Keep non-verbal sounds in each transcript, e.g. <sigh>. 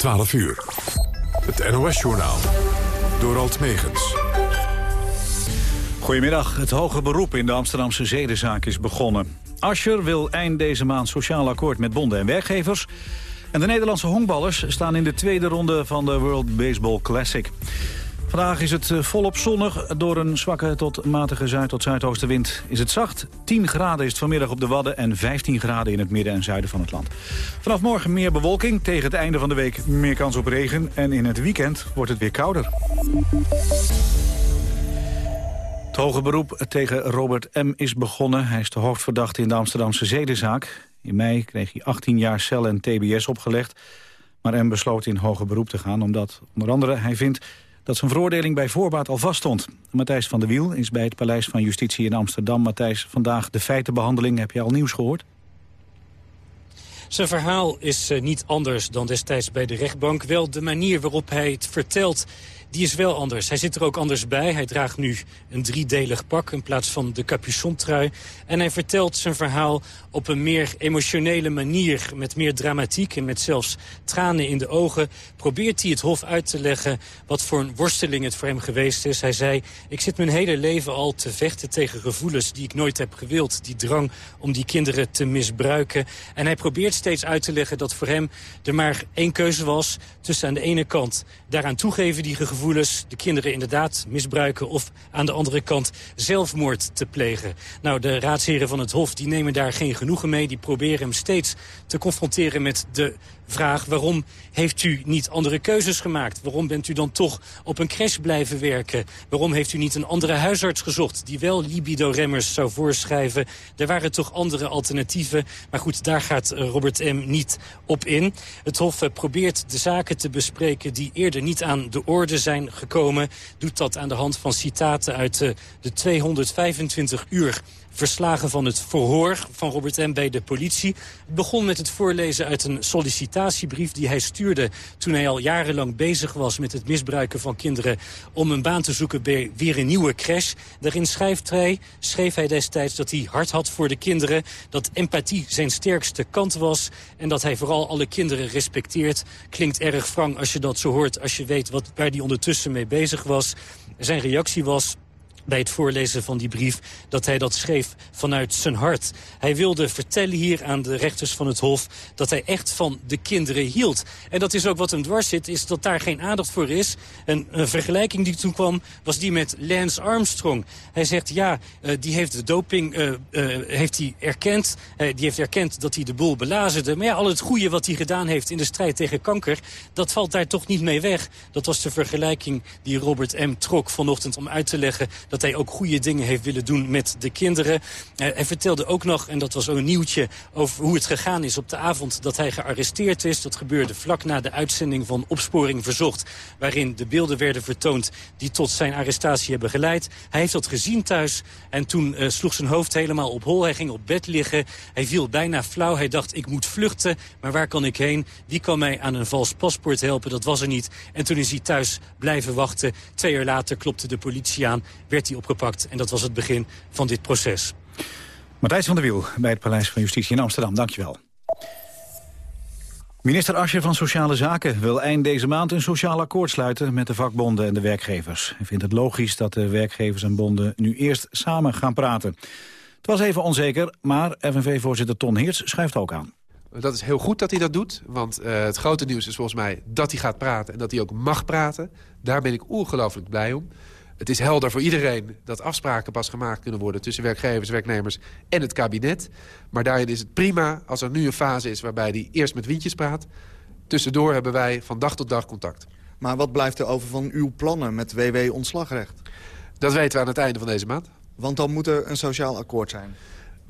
12 uur. Het NOS-journaal. Door Alt Megens. Goedemiddag. Het hoge beroep in de Amsterdamse zedenzaak is begonnen. Ascher wil eind deze maand sociaal akkoord met bonden en werkgevers. En de Nederlandse honkballers staan in de tweede ronde van de World Baseball Classic. Vandaag is het eh, volop zonnig. Door een zwakke tot matige zuid- tot zuidoostenwind is het zacht. 10 graden is het vanmiddag op de Wadden en 15 graden in het midden en zuiden van het land. Vanaf morgen meer bewolking. Tegen het einde van de week meer kans op regen. En in het weekend wordt het weer kouder. Het hoge beroep tegen Robert M. is begonnen. Hij is de hoofdverdachte in de Amsterdamse zedenzaak. In mei kreeg hij 18 jaar cel en tbs opgelegd. Maar M besloot in hoger beroep te gaan omdat onder andere hij vindt dat zijn veroordeling bij voorbaat al vaststond. Matthijs van der Wiel is bij het Paleis van Justitie in Amsterdam. Matthijs, vandaag de feitenbehandeling. Heb je al nieuws gehoord? Zijn verhaal is uh, niet anders dan destijds bij de rechtbank. Wel de manier waarop hij het vertelt die is wel anders. Hij zit er ook anders bij. Hij draagt nu een driedelig pak in plaats van de capuchontrui. En hij vertelt zijn verhaal op een meer emotionele manier... met meer dramatiek en met zelfs tranen in de ogen... probeert hij het Hof uit te leggen wat voor een worsteling het voor hem geweest is. Hij zei, ik zit mijn hele leven al te vechten tegen gevoelens die ik nooit heb gewild. Die drang om die kinderen te misbruiken. En hij probeert steeds uit te leggen dat voor hem er maar één keuze was... tussen aan de ene kant daaraan toegeven die gevoelens gevoelens de kinderen inderdaad misbruiken... of aan de andere kant zelfmoord te plegen. Nou, de raadsheren van het Hof die nemen daar geen genoegen mee. Die proberen hem steeds te confronteren met de vraag... waarom heeft u niet andere keuzes gemaakt? Waarom bent u dan toch op een crash blijven werken? Waarom heeft u niet een andere huisarts gezocht... die wel libido-remmers zou voorschrijven? Er waren toch andere alternatieven. Maar goed, daar gaat eh, Robert M. niet op in. Het Hof eh, probeert de zaken te bespreken... die eerder niet aan de orde zijn gekomen. Doet dat aan de hand van citaten uit eh, de 225 uur verslagen van het verhoor van Robert M. bij de politie. Het begon met het voorlezen uit een sollicitatiebrief die hij stuurde... toen hij al jarenlang bezig was met het misbruiken van kinderen... om een baan te zoeken bij weer een nieuwe crash. Daarin schrijft hij, schreef hij destijds dat hij hart had voor de kinderen... dat empathie zijn sterkste kant was... en dat hij vooral alle kinderen respecteert. Klinkt erg wrang als je dat zo hoort, als je weet wat, waar hij ondertussen mee bezig was. Zijn reactie was bij het voorlezen van die brief dat hij dat schreef vanuit zijn hart. Hij wilde vertellen hier aan de rechters van het Hof dat hij echt van de kinderen hield. En dat is ook wat hem dwars zit, is dat daar geen aandacht voor is. En een vergelijking die toen kwam was die met Lance Armstrong. Hij zegt ja, uh, die heeft de doping uh, uh, heeft hij erkend. die heeft erkend dat hij de boel belazerde. Maar ja, al het goede wat hij gedaan heeft in de strijd tegen kanker... dat valt daar toch niet mee weg. Dat was de vergelijking die Robert M. trok vanochtend om uit te leggen... dat hij ook goede dingen heeft willen doen met de kinderen. Uh, hij vertelde ook nog, en dat was een nieuwtje... over hoe het gegaan is op de avond dat hij gearresteerd is. Dat gebeurde vlak na de uitzending van Opsporing Verzocht... waarin de beelden werden vertoond die tot zijn arrestatie hebben geleid. Hij heeft dat gezien thuis en toen uh, sloeg zijn hoofd helemaal op hol. Hij ging op bed liggen, hij viel bijna flauw. Hij dacht, ik moet vluchten, maar waar kan ik heen? Wie kan mij aan een vals paspoort helpen? Dat was er niet. En toen is hij thuis blijven wachten. Twee uur later klopte de politie aan, opgepakt. En dat was het begin van dit proces. Matthijs van der Wiel bij het Paleis van Justitie in Amsterdam. Dankjewel. Minister Ascher van Sociale Zaken wil eind deze maand een sociaal akkoord sluiten met de vakbonden en de werkgevers. Hij vindt het logisch dat de werkgevers en bonden nu eerst samen gaan praten. Het was even onzeker, maar FNV-voorzitter Ton Heerts schuift ook aan. Dat is heel goed dat hij dat doet, want uh, het grote nieuws is volgens mij dat hij gaat praten en dat hij ook mag praten. Daar ben ik ongelooflijk blij om. Het is helder voor iedereen dat afspraken pas gemaakt kunnen worden... tussen werkgevers, werknemers en het kabinet. Maar daarin is het prima als er nu een fase is waarbij hij eerst met Wientjes praat. Tussendoor hebben wij van dag tot dag contact. Maar wat blijft er over van uw plannen met WW-ontslagrecht? Dat weten we aan het einde van deze maand. Want dan moet er een sociaal akkoord zijn.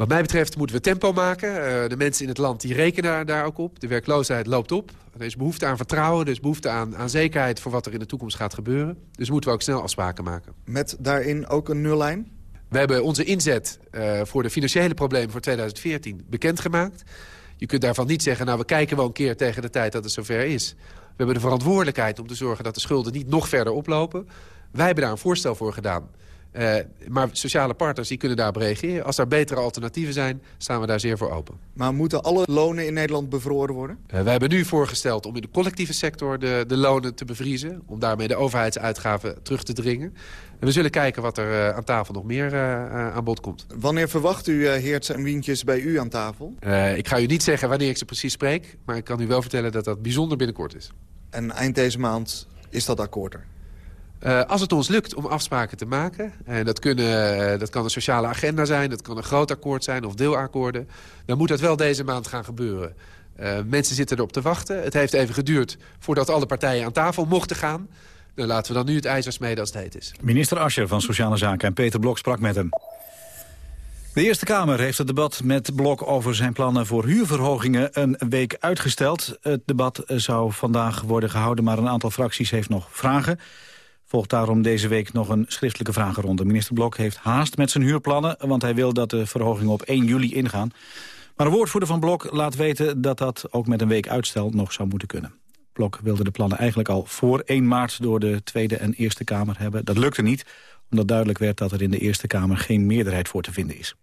Wat mij betreft moeten we tempo maken. Uh, de mensen in het land die rekenen daar ook op. De werkloosheid loopt op. Er is behoefte aan vertrouwen, er is behoefte aan, aan zekerheid... voor wat er in de toekomst gaat gebeuren. Dus moeten we ook snel afspraken maken. Met daarin ook een nullijn? We hebben onze inzet uh, voor de financiële problemen voor 2014 bekendgemaakt. Je kunt daarvan niet zeggen, nou we kijken wel een keer tegen de tijd dat het zover is. We hebben de verantwoordelijkheid om te zorgen dat de schulden niet nog verder oplopen. Wij hebben daar een voorstel voor gedaan. Uh, maar sociale partners die kunnen daarop reageren. Als er betere alternatieven zijn, staan we daar zeer voor open. Maar moeten alle lonen in Nederland bevroren worden? Uh, wij hebben nu voorgesteld om in de collectieve sector de, de lonen te bevriezen. Om daarmee de overheidsuitgaven terug te dringen. En we zullen kijken wat er uh, aan tafel nog meer aan bod komt. Wanneer verwacht u Heerts en Wientjes bij u aan tafel? ik ga u niet zeggen wanneer ik ze precies spreek. Maar ik kan u wel vertellen dat dat bijzonder binnenkort is. En eind deze maand is dat akkoord er? Uh, als het ons lukt om afspraken te maken... en dat, kunnen, dat kan een sociale agenda zijn, dat kan een groot akkoord zijn of deelakkoorden... dan moet dat wel deze maand gaan gebeuren. Uh, mensen zitten erop te wachten. Het heeft even geduurd voordat alle partijen aan tafel mochten gaan. Dan laten we dan nu het ijzer smeden als het heet is. Minister Ascher van Sociale Zaken en Peter Blok sprak met hem. De Eerste Kamer heeft het debat met Blok over zijn plannen voor huurverhogingen een week uitgesteld. Het debat zou vandaag worden gehouden, maar een aantal fracties heeft nog vragen. Volgt daarom deze week nog een schriftelijke vragenronde. Minister Blok heeft haast met zijn huurplannen... want hij wil dat de verhogingen op 1 juli ingaan. Maar de woordvoerder van Blok laat weten dat dat ook met een week uitstel nog zou moeten kunnen. Blok wilde de plannen eigenlijk al voor 1 maart door de Tweede en Eerste Kamer hebben. Dat lukte niet, omdat duidelijk werd dat er in de Eerste Kamer geen meerderheid voor te vinden is.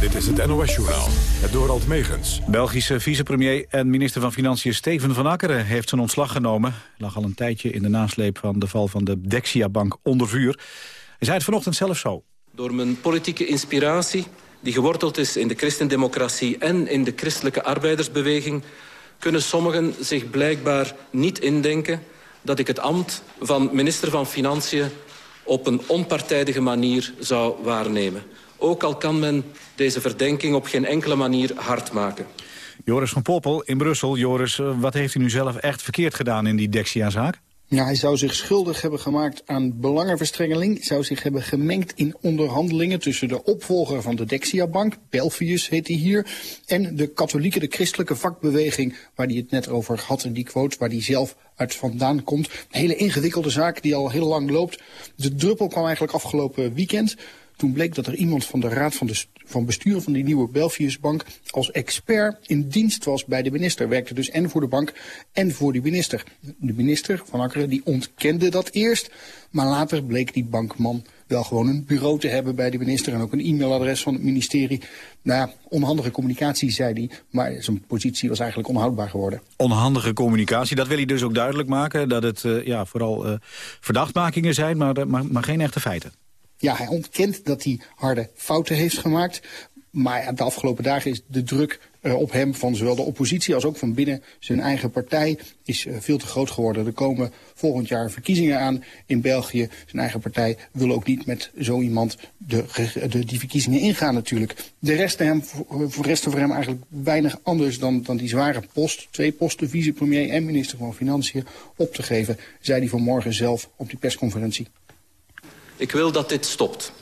Dit is het NOS-journaal, het Dorald Megens. Belgische vicepremier en minister van Financiën Steven van Akkeren heeft zijn ontslag genomen. Hij lag al een tijdje in de nasleep van de val van de Dexia-bank onder vuur. Hij zei het vanochtend zelf zo. Door mijn politieke inspiratie, die geworteld is in de christendemocratie en in de christelijke arbeidersbeweging, kunnen sommigen zich blijkbaar niet indenken dat ik het ambt van minister van Financiën op een onpartijdige manier zou waarnemen. Ook al kan men deze verdenking op geen enkele manier hard maken. Joris van Poppel in Brussel. Joris, eh, wat heeft u nu zelf echt verkeerd gedaan in die Dexia-zaak? Ja, hij zou zich schuldig hebben gemaakt aan belangenverstrengeling. Zou zich hebben gemengd in onderhandelingen tussen de opvolger van de Dexia-bank, Belfius heet hij hier, en de katholieke, de christelijke vakbeweging, waar hij het net over had in die quote, waar hij zelf uit vandaan komt. Een hele ingewikkelde zaak die al heel lang loopt. De druppel kwam eigenlijk afgelopen weekend. Toen bleek dat er iemand van de raad van, de, van bestuur van die nieuwe Belfiusbank als expert in dienst was bij de minister. Werkte dus en voor de bank en voor de minister. De minister van Akkeren die ontkende dat eerst, maar later bleek die bankman wel gewoon een bureau te hebben bij de minister en ook een e-mailadres van het ministerie. Nou ja, onhandige communicatie, zei hij, maar zijn positie was eigenlijk onhoudbaar geworden. Onhandige communicatie, dat wil hij dus ook duidelijk maken, dat het uh, ja, vooral uh, verdachtmakingen zijn, maar, maar geen echte feiten. Ja, hij ontkent dat hij harde fouten heeft gemaakt. Maar de afgelopen dagen is de druk uh, op hem van zowel de oppositie als ook van binnen zijn eigen partij is uh, veel te groot geworden. Er komen volgend jaar verkiezingen aan in België. Zijn eigen partij wil ook niet met zo iemand de, de, die verkiezingen ingaan natuurlijk. De rest hem, resten voor hem eigenlijk weinig anders dan, dan die zware post. Twee posten, vicepremier en minister van Financiën, op te geven, zei hij vanmorgen zelf op die persconferentie. Ik wil dat dit stopt.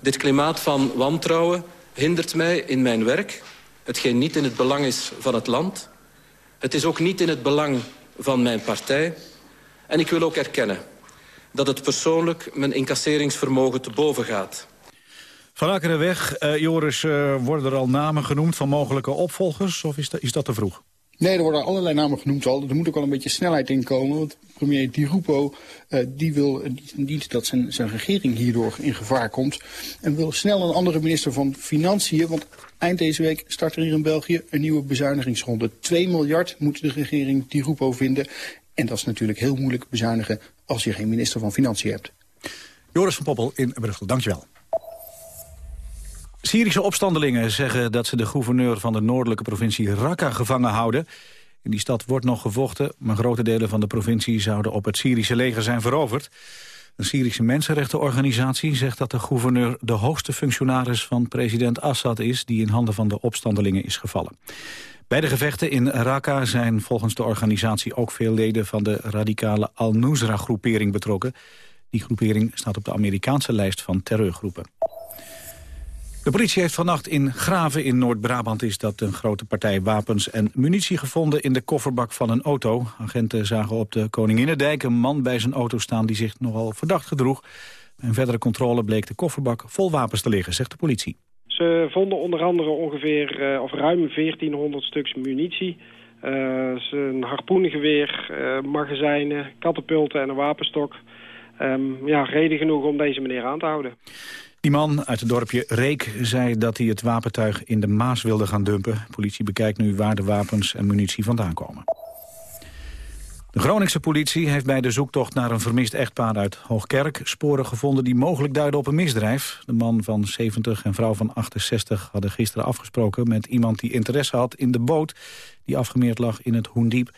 Dit klimaat van wantrouwen hindert mij in mijn werk... hetgeen niet in het belang is van het land. Het is ook niet in het belang van mijn partij. En ik wil ook erkennen dat het persoonlijk mijn incasseringsvermogen te boven gaat. Van Akkeren weg. Uh, Joris, uh, worden er al namen genoemd van mogelijke opvolgers? Of is is dat te vroeg? Nee, er worden allerlei namen genoemd al. Er moet ook wel een beetje snelheid in komen. Want premier Di Rupo uh, die wil niet dat zijn, zijn regering hierdoor in gevaar komt. En wil snel een andere minister van Financiën. Want eind deze week start er hier in België een nieuwe bezuinigingsronde. 2 miljard moet de regering Di Rupo vinden. En dat is natuurlijk heel moeilijk bezuinigen als je geen minister van Financiën hebt. Joris van Poppel in Brussel, dankjewel. Syrische opstandelingen zeggen dat ze de gouverneur van de noordelijke provincie Raqqa gevangen houden. In die stad wordt nog gevochten, maar grote delen van de provincie zouden op het Syrische leger zijn veroverd. Een Syrische mensenrechtenorganisatie zegt dat de gouverneur de hoogste functionaris van president Assad is, die in handen van de opstandelingen is gevallen. Bij de gevechten in Raqqa zijn volgens de organisatie ook veel leden van de radicale Al-Nusra-groepering betrokken. Die groepering staat op de Amerikaanse lijst van terreurgroepen. De politie heeft vannacht in Graven in Noord-Brabant is dat een grote partij wapens en munitie gevonden in de kofferbak van een auto. Agenten zagen op de Koninginnedijk een man bij zijn auto staan die zich nogal verdacht gedroeg. Bij een verdere controle bleek de kofferbak vol wapens te liggen, zegt de politie. Ze vonden onder andere ongeveer, uh, of ruim 1400 stuks munitie. Uh, een harpoengeweer, uh, magazijnen, katapulten en een wapenstok. ehm, ja, reden genoeg om deze meneer aan te houden. Die man uit het dorpje Reek zei dat hij het wapentuig in de Maas wilde gaan dumpen. Politie bekijkt nu waar de wapens en munitie vandaan komen. De Groningse politie heeft bij de zoektocht naar een vermist echtpaar uit Hoogkerk sporen gevonden die mogelijk duiden op een misdrijf. De man van 70 en vrouw van 68 hadden gisteren afgesproken met iemand die interesse had in de boot die afgemeerd lag in het Hoendiep.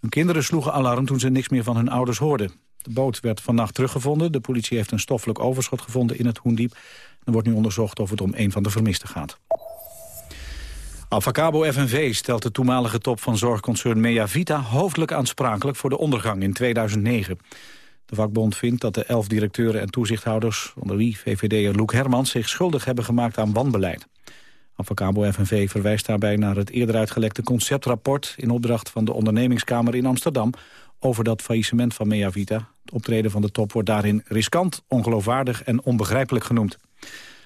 Hun kinderen sloegen alarm toen ze niks meer van hun ouders hoorden. De boot werd vannacht teruggevonden. De politie heeft een stoffelijk overschot gevonden in het Hoendiep. Er wordt nu onderzocht of het om een van de vermisten gaat. Alphacabo FNV stelt de toenmalige top van zorgconcern Meavita hoofdelijk aansprakelijk voor de ondergang in 2009. De vakbond vindt dat de elf directeuren en toezichthouders, onder wie VVD'er Loek Hermans, zich schuldig hebben gemaakt aan wanbeleid. Alphacabo FNV verwijst daarbij naar het eerder uitgelekte conceptrapport in opdracht van de ondernemingskamer in Amsterdam over dat faillissement van Meavita. Optreden van de top wordt daarin riskant, ongeloofwaardig en onbegrijpelijk genoemd.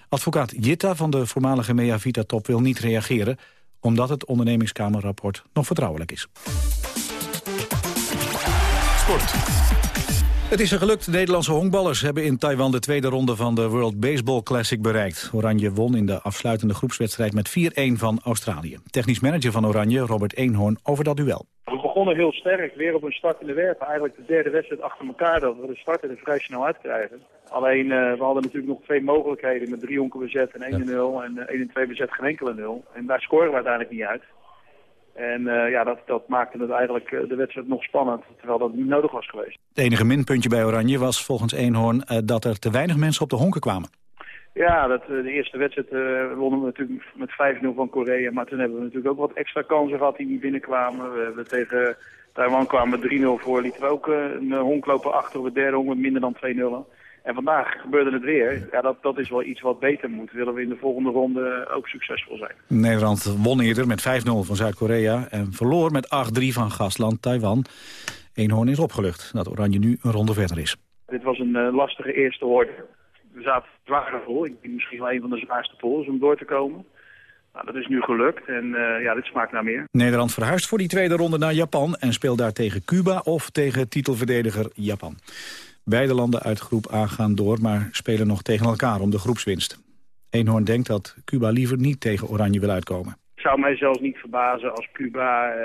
Advocaat Jitta van de voormalige Meavita-top wil niet reageren... omdat het ondernemingskamerrapport nog vertrouwelijk is. Het is er gelukt. De Nederlandse honkballers hebben in Taiwan de tweede ronde van de World Baseball Classic bereikt. Oranje won in de afsluitende groepswedstrijd met 4-1 van Australië. Technisch manager van Oranje, Robert Eenhoorn, over dat duel. We begonnen heel sterk, weer op een start in de werpen. Eigenlijk de derde wedstrijd achter elkaar dat we de starter er vrij snel uitkrijgen. Alleen, uh, we hadden natuurlijk nog twee mogelijkheden met drie honken bezet en 1-0 en uh, 1 2 bezet geen enkele 0. En daar scoren we uiteindelijk niet uit. En uh, ja, dat, dat maakte het eigenlijk de wedstrijd nog spannend, terwijl dat niet nodig was geweest. Het enige minpuntje bij Oranje was volgens Eenhoorn dat er te weinig mensen op de honken kwamen. Ja, dat, de eerste wedstrijd uh, wonnen we natuurlijk met 5-0 van Korea. Maar toen hebben we natuurlijk ook wat extra kansen gehad die niet binnenkwamen. We hebben tegen Taiwan kwamen 3-0 voor. Lieten we ook uh, een honk lopen achter op het derde honk met minder dan 2-0. En vandaag gebeurde het weer. Ja, dat, dat is wel iets wat beter moet. Willen we in de volgende ronde ook succesvol zijn. Nederland won eerder met 5-0 van Zuid-Korea. En verloor met 8-3 van gastland Taiwan. Eenhoorn is opgelucht dat Oranje nu een ronde verder is. Dit was een uh, lastige eerste hoorde we zaten zware vol. Ik denk misschien wel een van de zwaarste pools om door te komen. Nou, dat is nu gelukt en uh, ja, dit smaakt naar meer. Nederland verhuist voor die tweede ronde naar Japan... en speelt daar tegen Cuba of tegen titelverdediger Japan. Beide landen uit groep A gaan door, maar spelen nog tegen elkaar om de groepswinst. Eenhoorn denkt dat Cuba liever niet tegen Oranje wil uitkomen. Het zou mij zelfs niet verbazen als Cuba uh,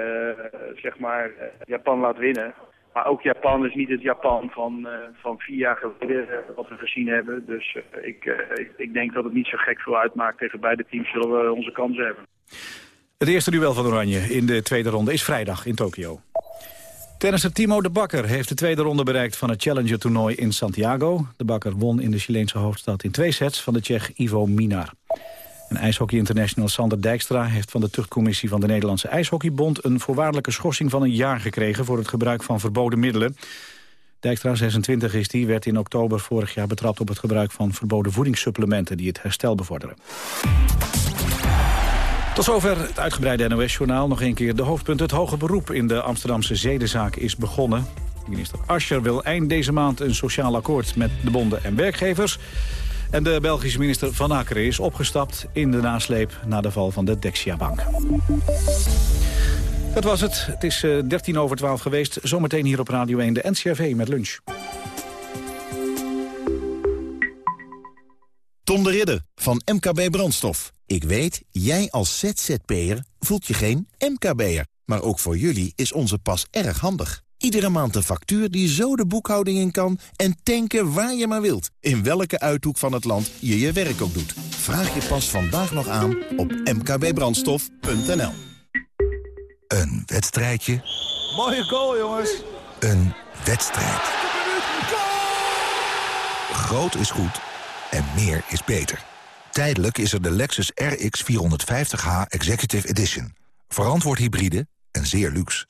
zeg maar, uh, Japan laat winnen. Maar ook Japan is niet het Japan van, uh, van vier jaar geleden uh, wat we gezien hebben. Dus uh, ik, ik, ik, denk dat het niet zo gek veel uitmaakt. Tegen beide teams zullen we onze kansen hebben. Het eerste duel van Oranje in de tweede ronde is vrijdag in Tokio. Tennisser Timo de Bakker heeft de tweede ronde bereikt van het Challenger-toernooi in Santiago. De Bakker won in de Chileense hoofdstad in twee sets van de Tsjech Ivo Minar. En ijshockey international Sander Dijkstra heeft van de tuchtcommissie van de Nederlandse IJshockeybond een voorwaardelijke schorsing van een jaar gekregen voor het gebruik van verboden middelen. Dijkstra, 26 is die, werd in oktober vorig jaar betrapt op het gebruik van verboden voedingssupplementen die het herstel bevorderen. Tot zover het uitgebreide NOS-journaal. Nog een keer de hoofdpunt. Het hoge beroep in de Amsterdamse zedenzaak is begonnen. Minister Ascher wil eind deze maand een sociaal akkoord met de bonden en werkgevers. En de Belgische minister Van Akkeren is opgestapt in de nasleep na de val van de Dexia-bank. Dat was het. Het is uh, 13 over 12 geweest. Zometeen hier op Radio 1 de NCRV met lunch. Tom de Ridder van MKB Brandstof. Ik weet, jij als ZZP'er voelt je geen MKB'er. Maar ook voor jullie is onze pas erg handig. Iedere maand een factuur die zo de boekhouding in kan... en tanken waar je maar wilt. In welke uithoek van het land je je werk ook doet. Vraag je pas vandaag nog aan op mkbbrandstof.nl. Een wedstrijdje. Mooie goal, jongens. Een wedstrijd. Groot is goed en meer is beter. Tijdelijk is er de Lexus RX 450h Executive Edition. Verantwoord hybride en zeer luxe.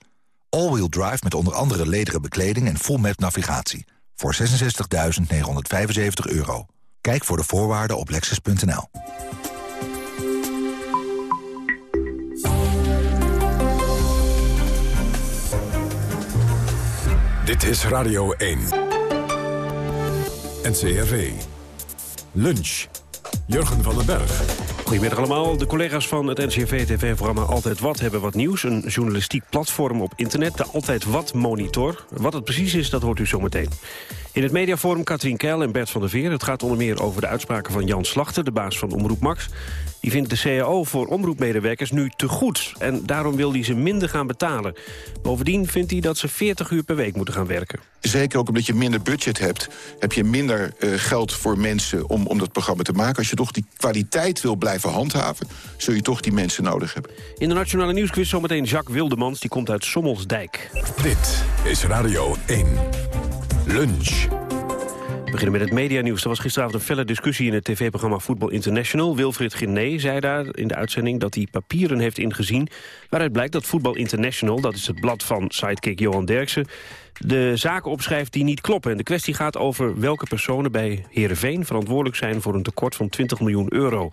All-wheel drive met onder andere lederen bekleding en full map navigatie. Voor 66.975 euro. Kijk voor de voorwaarden op lexus.nl. Dit is Radio 1. NCRV. Lunch. Jurgen van den Berg. Goedemiddag allemaal. De collega's van het NCRV-TV-programma Altijd Wat hebben wat nieuws. Een journalistiek platform op internet, de Altijd Wat Monitor. Wat het precies is, dat hoort u zometeen. In het mediaforum Katrien Keil en Bert van der Veer. Het gaat onder meer over de uitspraken van Jan Slachter, de baas van Omroep Max. Die vindt de CAO voor omroepmedewerkers nu te goed. En daarom wil hij ze minder gaan betalen. Bovendien vindt hij dat ze 40 uur per week moeten gaan werken. Zeker ook omdat je minder budget hebt... heb je minder uh, geld voor mensen om, om dat programma te maken. Als je toch die kwaliteit wil blijven handhaven... zul je toch die mensen nodig hebben. In de Nationale Nieuwsquiz zometeen Jacques Wildemans. Die komt uit Sommelsdijk. Dit is Radio 1. Lunch. We beginnen met het medianieuws. Er was gisteravond een felle discussie in het tv-programma Voetbal International. Wilfried Gené zei daar in de uitzending dat hij papieren heeft ingezien... waaruit blijkt dat Voetbal International, dat is het blad van sidekick Johan Derksen... de zaken opschrijft die niet kloppen. En de kwestie gaat over welke personen bij Heerenveen verantwoordelijk zijn... voor een tekort van 20 miljoen euro.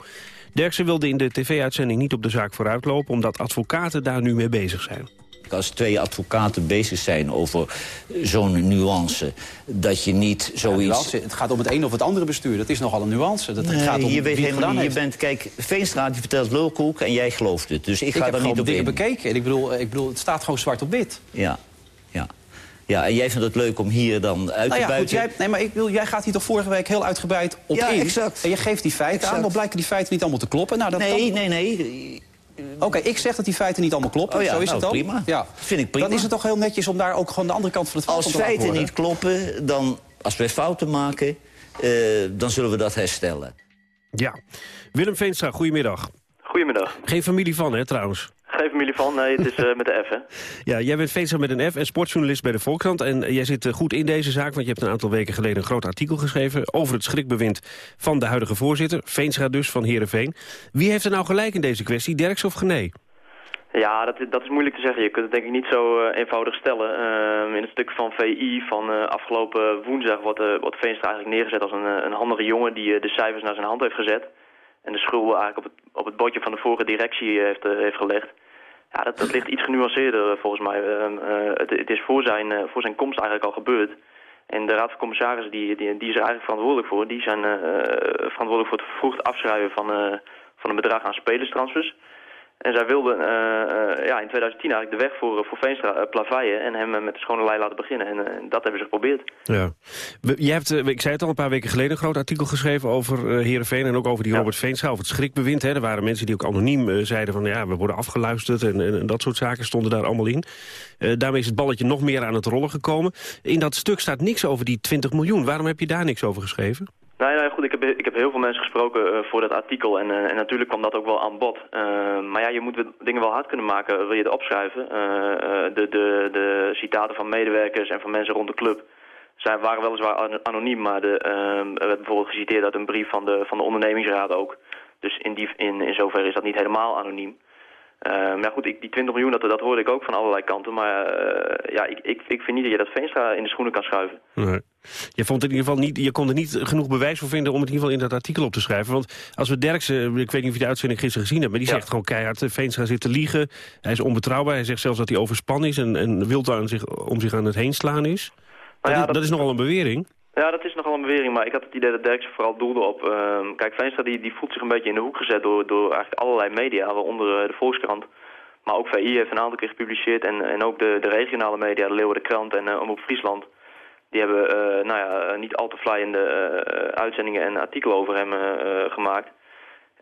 Derksen wilde in de tv-uitzending niet op de zaak vooruitlopen... omdat advocaten daar nu mee bezig zijn. Als twee advocaten bezig zijn over zo'n nuance... dat je niet zoiets... Ja, het gaat om het een of het andere bestuur. Dat is nogal een nuance. Dat nee, gaat om je weet helemaal niet. Je bent, kijk, Veenstra die vertelt lulkoek en jij gelooft het. Dus ik ga ik er niet op dingen in. bekeken. En ik bedoel, ik bedoel, het staat gewoon zwart op wit. Ja, ja. Ja, en jij vindt het leuk om hier dan uit nou ja, te buiten? Goed, jij, nee, maar ik bedoel, jij gaat hier toch vorige week heel uitgebreid op ja, in? exact. En je geeft die feiten exact. aan. Dan blijken die feiten niet allemaal te kloppen. Nou, dat nee, nee, nee. Oké, okay, ik zeg dat die feiten niet allemaal kloppen. Oh ja, Zo is nou, het dan. prima. Ja. Vind ik prima. Dan is het toch heel netjes om daar ook gewoon de andere kant van het veld Als te laten feiten niet kloppen, dan, als wij fouten maken, uh, dan zullen we dat herstellen. Ja. Willem Veenstra, goedemiddag. Goedemiddag. Geen familie van, hè, trouwens? Geen familie van, nee, het is uh, met de F, hè. <laughs> Ja, jij bent Veenstra met een F en sportjournalist bij de Volkskrant. En jij zit goed in deze zaak, want je hebt een aantal weken geleden... een groot artikel geschreven over het schrikbewind van de huidige voorzitter. Veenstra dus, van Heerenveen. Wie heeft er nou gelijk in deze kwestie, Derks of Gené? Ja, dat, dat is moeilijk te zeggen. Je kunt het denk ik niet zo uh, eenvoudig stellen. Uh, in het stuk van VI van uh, afgelopen woensdag wordt, wordt Veenstra eigenlijk neergezet als een, een handige jongen... die de cijfers naar zijn hand heeft gezet. En de schulden eigenlijk op het, op het bordje van de vorige directie heeft, heeft gelegd. Ja, dat, dat ligt iets genuanceerder volgens mij. het, het is voor zijn, voor zijn komst eigenlijk al gebeurd. En de Raad van Commissarissen die, die, die is er eigenlijk verantwoordelijk voor. Die zijn verantwoordelijk voor het vervroegd afschrijven van, van een bedrag aan spelerstransfers. En zij wilden uh, uh, ja, in 2010 eigenlijk de weg voor, voor Veenstra plaveien en hem met de schone lei laten beginnen. En dat hebben ze geprobeerd. Ja. Jij hebt, ik zei het al, een paar weken geleden een groot artikel geschreven over Heerenveen en ook over die ja. Robert Veenstra, over het schrikbewind. Hè. Er waren mensen die ook anoniem zeiden van ja, we worden afgeluisterd en, en, en, dat soort zaken stonden daar allemaal in. daarmee is het balletje nog meer aan het rollen gekomen. In dat stuk staat niks over die 20 miljoen. Waarom heb je daar niks over geschreven? Nee, nee, goed. Ik heb, ik heb heel veel mensen gesproken uh, voor dat artikel en, uh, en natuurlijk kwam dat ook wel aan bod. Uh, maar ja, je moet dingen wel hard kunnen maken, wil je het opschrijven. de, de, de citaten van medewerkers en van mensen rond de club zijn, waren weliswaar anoniem, maar de, er werd bijvoorbeeld geciteerd uit een brief van de, van de ondernemingsraad ook. Dus in, die, in, in zoverre is dat niet helemaal anoniem. Maar goed, ik, die 20 miljoen, dat, dat hoorde ik ook van allerlei kanten. Maar uh, ja, ik, ik, ik vind niet dat je dat Veenstra in de schoenen kan schuiven. Nee. Je, vond in ieder geval niet, je kon er niet genoeg bewijs voor vinden om het in ieder geval in dat artikel op te schrijven. Want als we Derksen, ik weet niet of je de uitzending gisteren gezien hebt, maar die ja. zegt gewoon keihard, Veenstra zit te liegen. Hij is onbetrouwbaar, hij zegt zelfs dat hij overspannen is en, en wild aan zich, om zich aan het heen slaan is. Nou ja, dat, dat, dat is nogal een bewering. Ja, dat is nogal een bewering, maar ik had het idee dat Derksen vooral doelde op... Uh, kijk, Veenstra die, die voelt zich een beetje in de hoek gezet door, door eigenlijk allerlei media, waaronder uh, de Volkskrant. Maar ook VI heeft een aantal keer gepubliceerd en, en ook de, de regionale media, de Leeuwen de Krant en uh, Omroep Friesland... die hebben nou ja, niet al te vlijende uitzendingen en artikelen over hem gemaakt.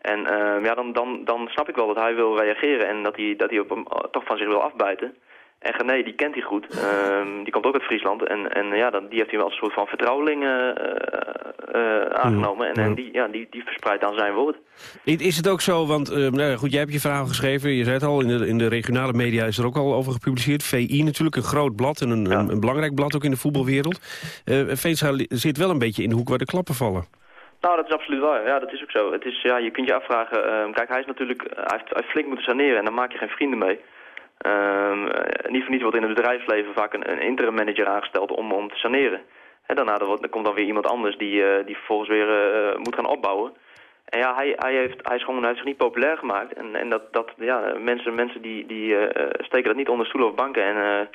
En ja, dan, dan, dan snap ik wel dat hij wil reageren en dat hij, dat hij op hem toch van zich wil afbijten. En Gené, die kent hij goed. Um, die komt ook uit Friesland. En, en ja, dan, die heeft hij wel als een soort van vertrouweling uh, uh, aangenomen. En, en die, ja, die, die verspreidt dan zijn woord. Is het ook zo, want uh, nou goed, jij hebt je verhaal geschreven. Je zei het al, in de, in de regionale media is er ook al over gepubliceerd. VI natuurlijk, een groot blad en een, ja. een, een belangrijk blad ook in de voetbalwereld. Uh, Veenstra zit wel een beetje in de hoek waar de klappen vallen. Nou, dat is absoluut waar. Ja, dat is ook zo. Het is, ja, je kunt je afvragen... Uh, kijk, hij is natuurlijk... Hij heeft, hij heeft flink moeten saneren en daar maak je geen vrienden mee. Um, niet voor niets wordt in het bedrijfsleven vaak een, een interim manager aangesteld om, om te saneren. En daarna er komt dan weer iemand anders die, uh, die vervolgens weer uh, moet gaan opbouwen. En ja, hij, hij, heeft, hij, is gewoon, hij heeft zich niet populair gemaakt. En, en dat, dat, ja, mensen, mensen die, die uh, steken dat niet onder stoelen of banken. En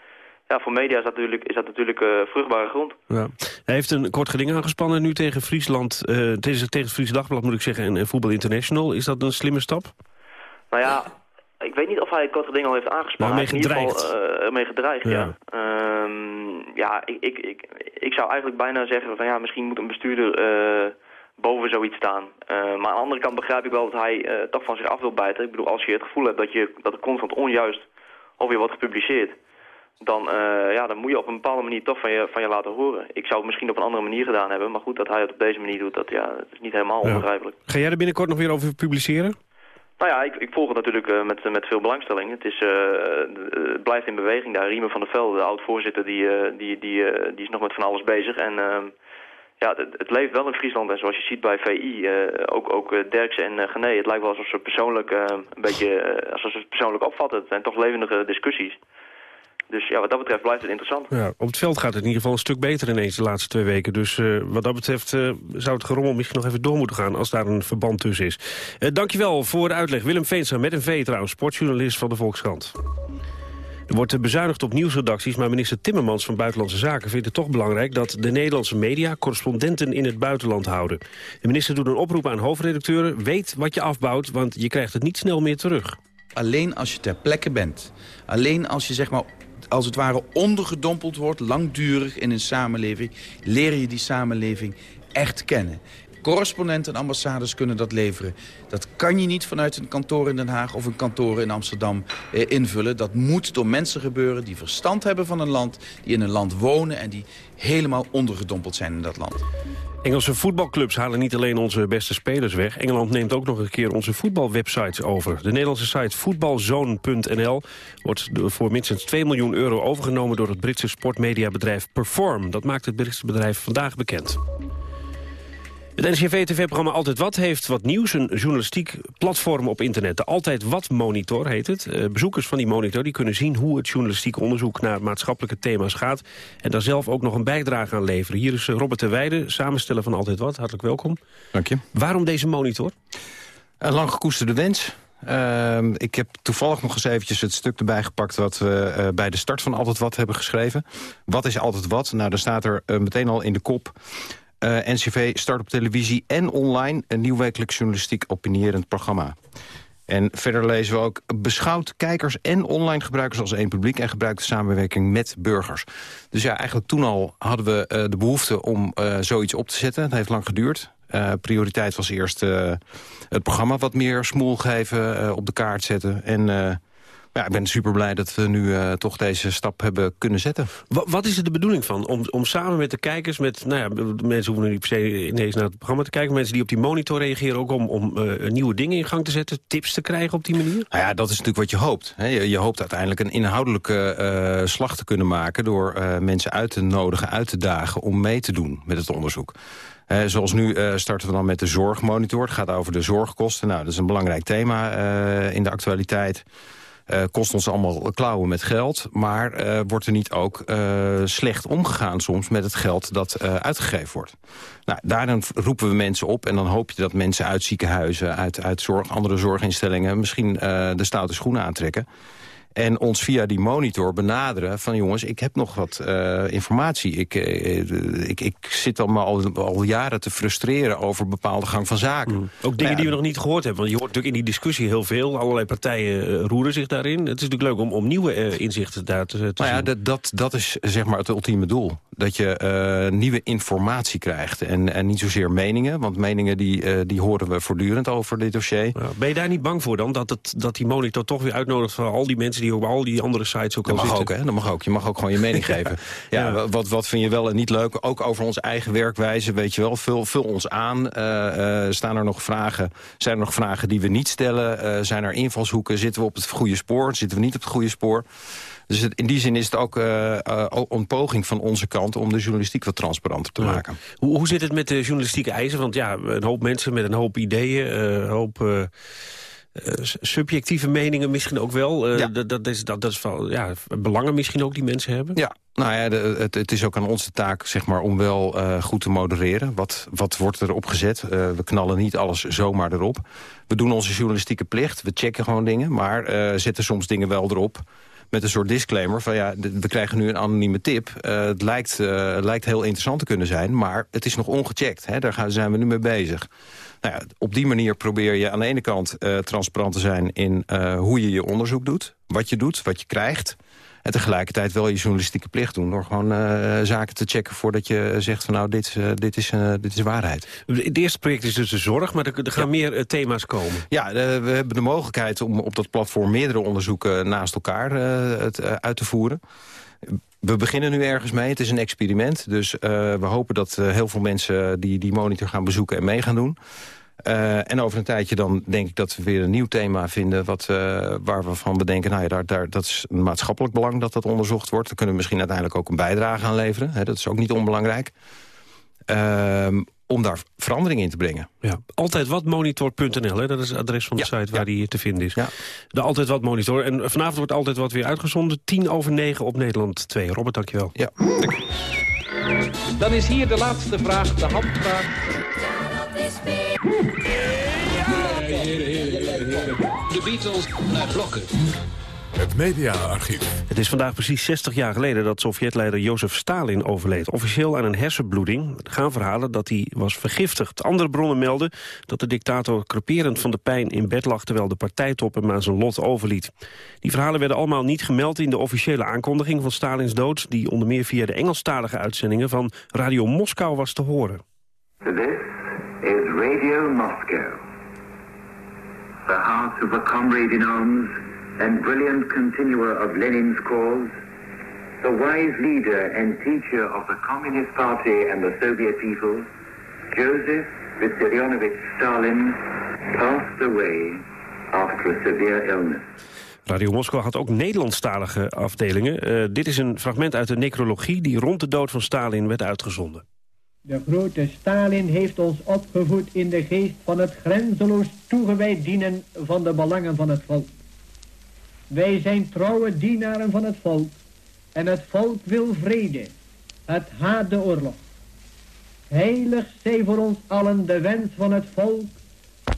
ja, voor media is dat natuurlijk, is dat natuurlijk eh, vruchtbare grond. Ja. Hij heeft een kort geding aangespannen nu tegen Friesland, eh, tegen, tegen het Fries Dagblad moet ik zeggen, en, en Voetbal International. Is dat een slimme stap? Nou ja, ik weet niet of hij al heeft aangespannen. Maar Hij heeft in ieder geval uh, ermee gedreigd, ja. Ja. Ehm, ja, ik, ik, ik, ik zou eigenlijk bijna zeggen van ja, misschien moet een bestuurder eh, boven zoiets staan. Eh, maar aan de andere kant begrijp ik wel dat hij eh, toch van zich af wil bijten. Ik bedoel, als je het gevoel hebt dat, je, dat er constant onjuist over je wordt gepubliceerd... Dan, eh, ja, dan moet je op een bepaalde manier toch van je, van je laten horen. Ik zou het misschien op een andere manier gedaan hebben. Maar goed, dat hij het op deze manier doet, dat, ja, dat is niet helemaal Ja. onbegrijpelijk. Ga jij er binnenkort nog weer over publiceren? Nou ja, ik, ik volg het natuurlijk eh, met, met veel belangstelling. Het, is, eh, eh, blijft in beweging daar. Riemen van der Velde, de oud-voorzitter, die, die, die, die is nog met van alles bezig. En ehm, ja, het, leeft wel in Friesland. En zoals je ziet bij VI, ook, ook Derksen en uh, Gené, het lijkt wel alsof ze persoonlijk een beetje, alsof ze het persoonlijk opvatten. Het zijn toch levendige discussies. Dus ja, wat dat betreft blijft het interessant. Ja, op het veld gaat het in ieder geval een stuk beter ineens de laatste twee weken. Dus eh, wat dat betreft eh, zou het gerommel misschien nog even door moeten gaan... als daar een verband tussen is. Eh, dankjewel voor de uitleg. Willem Veenstra, met een V trouwens, sportjournalist van de Volkskrant. Er wordt bezuinigd op nieuwsredacties, maar minister Timmermans van Buitenlandse Zaken vindt het toch belangrijk dat de Nederlandse media correspondenten in het buitenland houden. De minister doet een oproep aan hoofdredacteuren, weet wat je afbouwt, want je krijgt het niet snel meer terug. Alleen als je ter plekke bent. Alleen als je zeg maar als het ware ondergedompeld wordt, langdurig in een samenleving... leer je die samenleving echt kennen. Correspondenten en ambassades kunnen dat leveren. Dat kan je niet vanuit een kantoor in Den Haag of een kantoor in Amsterdam eh, invullen. Dat moet door mensen gebeuren die verstand hebben van een land... die in een land wonen en die helemaal ondergedompeld zijn in dat land. Engelse voetbalclubs halen niet alleen onze beste spelers weg. Engeland neemt ook nog een keer onze voetbalwebsites over. De Nederlandse site voetbalzone.nl wordt voor minstens 2 miljoen euro overgenomen... door het Britse sportmediabedrijf Perform. Dat maakt het Britse bedrijf vandaag bekend. Het NCV-tv-programma Altijd Wat heeft wat nieuws. Een journalistiek platform op internet. De Altijd Wat Monitor heet het. Eh, bezoekers van die monitor die kunnen zien hoe het journalistiek onderzoek naar maatschappelijke thema's gaat. En daar zelf ook nog een bijdrage aan leveren. Hier is eh, Robert de Weijden, samensteller van Altijd Wat. Hartelijk welkom. Dank je. Waarom deze monitor? Een lang gekoesterde wens. Uh, ik heb toevallig nog eens eventjes het stuk erbij gepakt... wat we uh, bij de start van Altijd Wat hebben geschreven. Wat is Altijd Wat? Nou, dan staat er uh, meteen al in de kop... Uh, NCV start op televisie en online... een nieuw wekelijks journalistiek opinierend programma. En verder lezen we ook... beschouwt kijkers en online gebruikers als één publiek... en gebruikt de samenwerking met burgers. Dus ja, eigenlijk toen al hadden we uh, de behoefte om uh, zoiets op te zetten. Het heeft lang geduurd. Prioriteit was eerst het programma wat meer smoel geven, op de kaart zetten. En ja, ik ben super blij dat we nu toch deze stap hebben kunnen zetten. Wat, wat is er de bedoeling van? Om, om samen met de kijkers, met, nou ja, mensen hoeven niet per se ineens naar het programma te kijken... mensen die op die monitor reageren ook om, om nieuwe dingen in gang te zetten... tips te krijgen op die manier? Nou ja, dat is natuurlijk wat je hoopt. Hè. Je, je, hoopt uiteindelijk een inhoudelijke slag te kunnen maken... door mensen uit te nodigen, uit te dagen om mee te doen met het onderzoek. Uh, zoals nu uh, starten we dan met de zorgmonitor. Het gaat over de zorgkosten. Nou, dat is een belangrijk thema uh, in de actualiteit. Kost ons allemaal klauwen met geld. Maar wordt er niet ook slecht omgegaan soms met het geld dat uitgegeven wordt? Nou, daarin roepen we mensen op. En dan hoop je dat mensen uit ziekenhuizen, uit, uit zorg, andere zorginstellingen... misschien de stoute schoenen aantrekken. En ons via die monitor benaderen van jongens, ik heb nog wat uh, informatie. Ik, uh, ik, ik zit al, al, al jaren te frustreren over bepaalde gang van zaken. Mm. Ook dingen ja, die we nog niet gehoord hebben. Want je hoort natuurlijk in die discussie heel veel. Allerlei partijen roeren zich daarin. Het is natuurlijk leuk om, om nieuwe inzichten daar te, te nou zien. Ja, dat, dat is zeg maar het ultieme doel. Dat je nieuwe informatie krijgt. En, en niet zozeer meningen. Want meningen die, die horen we voortdurend over dit dossier. Ben je daar niet bang voor dan? Dat, het, dat die monitor toch weer uitnodigt van al die mensen... die die op al die andere sites ook dat al mag zitten. Ook, hè? Dat mag ook. Je mag ook gewoon je mening <laughs> geven. Ja, ja, Wat, wat vind je wel en niet leuk? Ook over onze eigen werkwijze, weet je wel. Vul, vul ons aan. Uh, uh, staan er nog vragen? Zijn er nog vragen die we niet stellen? Uh, zijn er invalshoeken? Zitten we op het goede spoor? Zitten we niet op het goede spoor? Dus het, in die zin is het ook uh, uh, een poging van onze kant... om de journalistiek wat transparanter te ja. maken. Hoe, hoe zit het met de journalistieke eisen? Want ja, een hoop mensen met een hoop ideeën, een hoop... Uh, subjectieve meningen misschien ook wel. Ja. dat, dat, is, dat, dat is wel ja, belangen misschien ook die mensen hebben. Ja, nou ja, de, het, het, is ook aan onze taak zeg maar, om wel uh, goed te modereren. Wat, wat wordt erop gezet? Uh, we knallen niet alles zomaar erop. We doen onze journalistieke plicht. We checken gewoon dingen, maar zetten soms dingen wel erop met een soort disclaimer van ja, we krijgen nu een anonieme tip. Eh, het, lijkt, eh, lijkt heel interessant te kunnen zijn, maar het is nog ongecheckt. Hè? Daar gaan, zijn we nu mee bezig. Nou ja, op die manier probeer je aan de ene kant eh, transparant te zijn... in hoe je je onderzoek doet, wat je doet, wat je krijgt... en tegelijkertijd wel je journalistieke plicht doen... door gewoon eh, zaken te checken voordat je zegt van nou, dit, eh, dit, is, eh, dit is waarheid. Het eerste project is dus de zorg, maar er, er gaan meer thema's komen. Ja, we hebben de mogelijkheid om op dat platform meerdere onderzoeken naast elkaar het, uit te voeren. We beginnen nu ergens mee, het is een experiment. Dus we hopen dat heel veel mensen die die monitor gaan bezoeken en mee gaan doen. Eh, en over een tijdje dan denk ik dat we weer een nieuw thema vinden... Wat, eh, waar we van bedenken, nou ja, daar, daar, dat is een maatschappelijk belang dat dat onderzocht wordt. Daar kunnen we misschien uiteindelijk ook een bijdrage aan leveren. Hè, dat is ook niet onbelangrijk. Ehm, om daar verandering in te brengen. Ja, altijd wat monitor.nl, hè? dat is het adres van de site waar die te vinden is. De Altijd Wat Monitor. En vanavond wordt Altijd Wat weer uitgezonden. 10 over 9 op Nederland 2. Robert, dankjewel. Ja. Dan is hier de laatste vraag, de handvraag. De Beatles naar blokken. Het mediaarchief. Het is vandaag precies 60 jaar geleden dat Sovjetleider Jozef Stalin overleed. Officieel aan een hersenbloeding. Er gaan verhalen dat hij was vergiftigd. Andere bronnen melden dat de dictator creperend van de pijn in bed lag... terwijl de partijtop hem aan zijn lot overliet. Die verhalen werden allemaal niet gemeld in de officiële aankondiging van Stalins dood... die onder meer via de Engelstalige uitzendingen van Radio Moskou was te horen. Is Radio Moscow, the heart of a comrade in arms and brilliant continuer of Lenin's cause, the wise leader and teacher of the Communist Party and the Soviet people, Joseph Vissarionovich Stalin, passed away after a severe illness. Radio Moskou had ook Nederlandstalige afdelingen. Eh, dit is een fragment uit de necrologie die rond de dood van Stalin werd uitgezonden. De grote Stalin heeft ons opgevoed in de geest van het grenzeloos toegewijd dienen van de belangen van het volk. Wij zijn trouwe dienaren van het volk en het volk wil vrede. Het haat de oorlog. Heilig zij voor ons allen de wens van het volk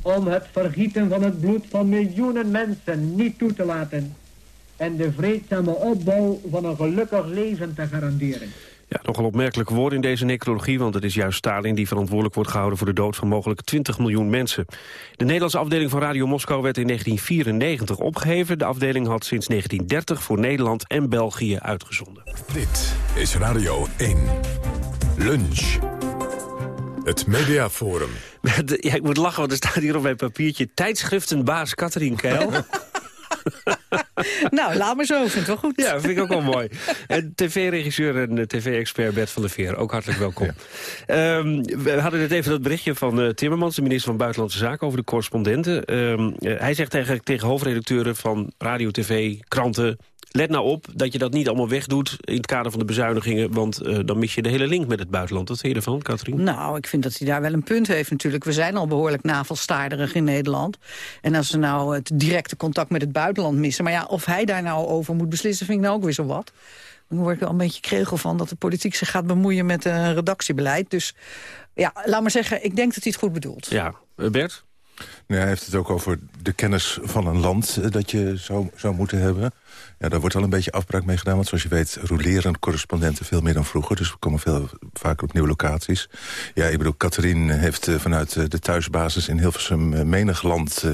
om het vergieten van het bloed van miljoenen mensen niet toe te laten en de vreedzame opbouw van een gelukkig leven te garanderen. Ja, nogal opmerkelijk woord in deze necrologie... want het is juist Stalin die verantwoordelijk wordt gehouden... voor de dood van mogelijk 20 miljoen mensen. De Nederlandse afdeling van Radio Moskou werd in 1994 opgeheven. De afdeling had sinds 1930 voor Nederland en België uitgezonden. Dit is Radio 1. Lunch. Het Mediaforum. <laughs> Ja, ik moet lachen, want er staat hier op mijn papiertje... tijdschriftenbaas Katrien Keil. <laughs> <laughs> nou, laat maar zo. Vind het wel goed. Ja, vind ik ook wel mooi. En tv-regisseur en eh, tv-expert Bert van der Veer. Ook hartelijk welkom. Ehm, we hadden net even dat berichtje van uh, Timmermans, de minister van Buitenlandse Zaken, over de correspondenten. Ehm, uh, hij zegt eigenlijk tegen hoofdredacteuren van radio, tv, kranten... Let nou op dat je dat niet allemaal wegdoet in het kader van de bezuinigingen... want uh, dan mis je de hele link met het buitenland. Wat vind je ervan, Katrien? Nou, ik vind dat hij daar wel een punt heeft natuurlijk. We zijn al behoorlijk navelstaarderig in Nederland. En als we nou het directe contact met het buitenland missen... maar ja, of hij daar nou over moet beslissen, vind ik nou ook weer zo wat. Dan word ik wel een beetje kregel van dat de politiek zich gaat bemoeien met uh, redactiebeleid. Dus ja, laat maar zeggen, ik denk dat hij het goed bedoelt. Ja, Bert? Nee, hij heeft het ook over de kennis van een land dat je zou, zou moeten hebben. Ja, daar wordt wel een beetje afbraak mee gedaan. Want zoals je weet roleren correspondenten veel meer dan vroeger. Dus we komen veel vaker op nieuwe locaties. Ja, ik bedoel, Catherine heeft uh, vanuit uh, de thuisbasis in Hilversum menig land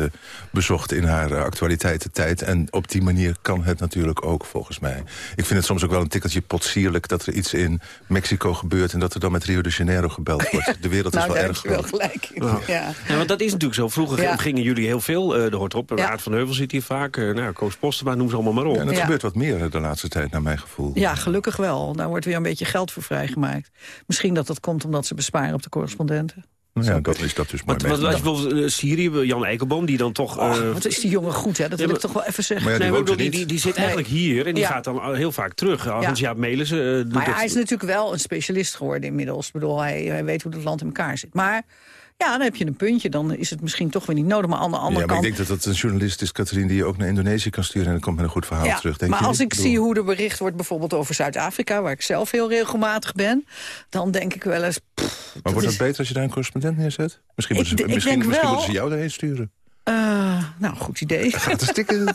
bezocht in haar actualiteitentijd. En op die manier kan het natuurlijk ook, volgens mij. Ik vind het soms ook wel een tikkeltje potsierlijk dat er iets in Mexico gebeurt... en dat er dan met Rio de Janeiro gebeld wordt. <laughs> De wereld nou, is wel erg groot. Wel gelijk. Ja. Ja. ja, want dat is natuurlijk zo. Vroeger ja. gingen jullie heel veel, uh, de hoort op. Ja. Aard van Heuvel zit hier vaak. Uh, nou, Koos Postema, noem ze allemaal maar op. Ja, en het gebeurt wat meer de laatste tijd, naar mijn gevoel. Ja, gelukkig wel. Daar wordt weer een beetje geld voor vrijgemaakt. Misschien dat dat komt omdat ze besparen op de correspondenten. Nou ja, dat is dat dus mooi. Wat, wat was bijvoorbeeld uh, Syrië, Jan Eikelboom, die dan toch... Oh, uh, wat is die jongen goed, hè? Dat wil ja, ik toch wel even zeggen. Ja, die, nee, die, die, die, zit nee. eigenlijk hier en die ja. gaat dan heel vaak terug. Hans Jaap Melissen... Uh, maar hij is natuurlijk wel een specialist geworden inmiddels. Ik bedoel, hij, hij weet hoe het land in elkaar zit. Maar... Ja, dan heb je een puntje. Dan is het misschien toch weer niet nodig. Maar aan de andere ja, maar kant... ik denk dat dat een journalist is, Katrien... die je ook naar Indonesië kan sturen en dan komt met een goed verhaal ja, terug. Denk maar je als ik zie hoe er bericht wordt bijvoorbeeld over Zuid-Afrika... waar ik zelf heel regelmatig ben... dan denk ik wel eens... Pff, maar wordt het is... beter als je daar een correspondent neerzet? Misschien, ik, moeten, ze, ik misschien, misschien wel, moeten ze jou daarheen sturen. Eh, nou, goed idee. <laughs> Gaat een stikken. <laughs> Dan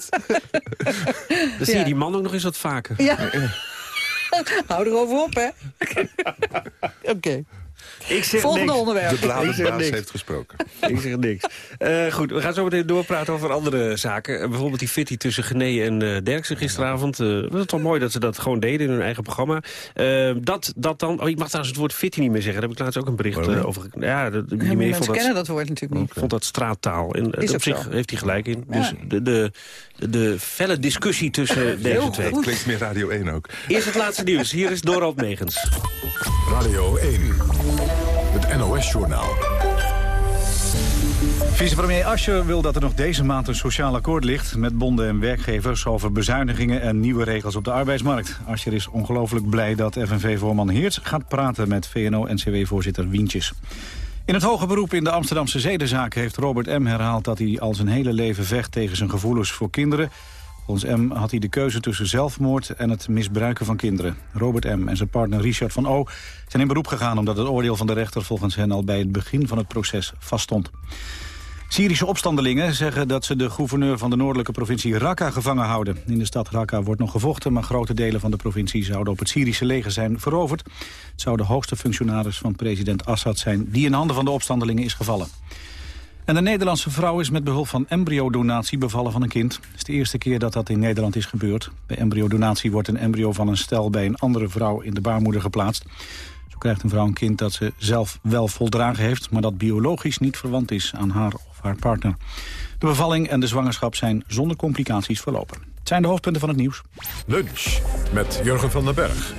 zie je Ja. die man ook nog eens wat vaker. Ja. <laughs> Hou erover op, hè. Oké. Ik zeg Volgende niks. onderwerp. De niks. heeft gesproken. Ik zeg niks. Eh, goed, we gaan zo meteen doorpraten over andere zaken. Eh, bijvoorbeeld die fitty tussen Genee en eh Derksen gisteravond. Eh het was toch mooi dat ze dat gewoon deden in hun eigen programma. Eh, dat, dat dan... Oh, ik mag trouwens het woord fitty niet meer zeggen. Daar heb ik laatst ook een bericht eh, niet? over. Ja, dat, Heel meer vond mensen kennen dat woord natuurlijk niet. Ik vond dat straattaal. En eh, Is op zich zo. heeft hij gelijk in. Dus Ja. de, de, de felle discussie tussen <laughs> deze twee. Het klinkt meer Radio 1 ook. Eerst het laatste nieuws. Hier is Dorald Megens. Radio 1. Het NOS-journaal. Vicepremier Ascher wil dat er nog deze maand een sociaal akkoord ligt... met bonden en werkgevers over bezuinigingen en nieuwe regels op de arbeidsmarkt. Ascher is ongelooflijk blij dat FNV-voorman Heerts gaat praten met VNO-NCW-voorzitter Wientjes. In het hoge beroep in de Amsterdamse zedenzaak heeft Robert M. herhaald... dat hij al zijn hele leven vecht tegen zijn gevoelens voor kinderen. Volgens M. had hij de keuze tussen zelfmoord en het misbruiken van kinderen. Robert M. en zijn partner Richard van O. zijn in beroep gegaan... omdat het oordeel van de rechter volgens hen al bij het begin van het proces vaststond. Syrische opstandelingen zeggen dat ze de gouverneur van de noordelijke provincie Raqqa gevangen houden. In de stad Raqqa wordt nog gevochten, maar grote delen van de provincie zouden op het Syrische leger zijn veroverd. Het zou de hoogste functionaris van president Assad zijn die in handen van de opstandelingen is gevallen. En de Nederlandse vrouw is met behulp van embryodonatie bevallen van een kind. Het is de eerste keer dat dat in Nederland is gebeurd. Bij embryodonatie wordt een embryo van een stel bij een andere vrouw in de baarmoeder geplaatst. Krijgt een vrouw een kind dat ze zelf wel voldragen heeft... maar dat biologisch niet verwant is aan haar of haar partner. De bevalling en de zwangerschap zijn zonder complicaties verlopen. Het zijn de hoofdpunten van het nieuws. Lunch met Jurgen van den Berg.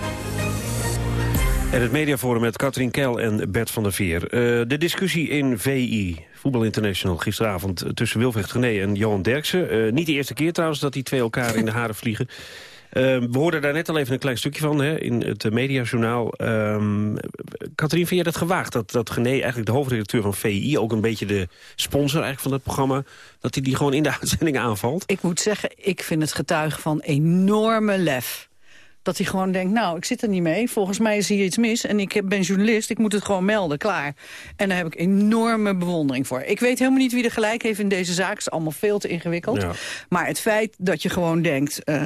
En het mediaforum met Katrien Keil en Bert van der Veer. Eh, de discussie in VI, Voetbal International, gisteravond... tussen Wilfried Gené en Johan Derksen. Eh, niet de eerste keer trouwens dat die twee elkaar in de haren vliegen. Eh, we hoorden daar net al even een klein stukje van hè, in het eh, mediajournaal. Ehm Katrien, vind je dat gewaagd? Dat, dat Gené, eigenlijk de hoofdredacteur van VI... ook een beetje de sponsor eigenlijk van het programma... dat hij die gewoon in de <laughs> uitzending aanvalt? Ik moet zeggen, ik vind het getuige van enorme lef. Dat hij gewoon denkt, nou, ik zit er niet mee. Volgens mij is hier iets mis en ik ben journalist. Ik moet het gewoon melden, klaar. En daar heb ik enorme bewondering voor. Ik weet helemaal niet wie er gelijk heeft in deze zaak. Het is allemaal veel te ingewikkeld. Ja. Maar het feit dat je gewoon denkt... eh,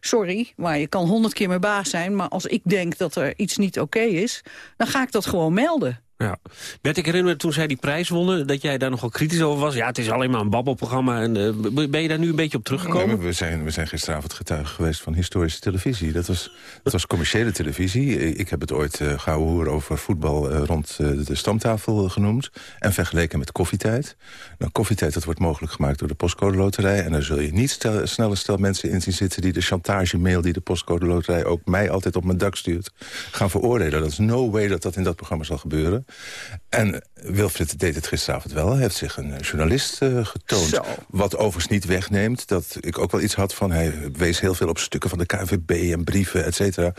sorry, maar je kan honderd keer mijn baas zijn... maar als ik denk dat er iets niet oké is... dan ga ik dat gewoon melden. Ja. Bert, ik herinner me toen zij die prijs wonnen... dat jij daar nogal kritisch over was. Ja, het is alleen maar een babbelprogramma. En, eh, ben je daar nu een beetje op teruggekomen? We, zijn, we zijn gisteravond getuige geweest van historische televisie. Dat was, dat was commerciële televisie. Ik heb het ooit uh, gouden hoer over voetbal rond de stamtafel genoemd. En vergeleken met koffietijd. Nou, koffietijd dat wordt mogelijk gemaakt door de postcode loterij. En daar zul je niet stel, snel stel mensen in zien zitten... die de chantage-mail die de postcode loterij ook mij altijd op mijn dak stuurt... gaan veroordelen. Dat is no way dat dat in dat programma zal gebeuren. En Wilfried deed het gisteravond wel. Hij heeft zich een journalist uh, getoond. Zo. Wat overigens niet wegneemt dat ik ook wel iets had van... hij wees heel veel op stukken van de KVB en brieven, et cetera.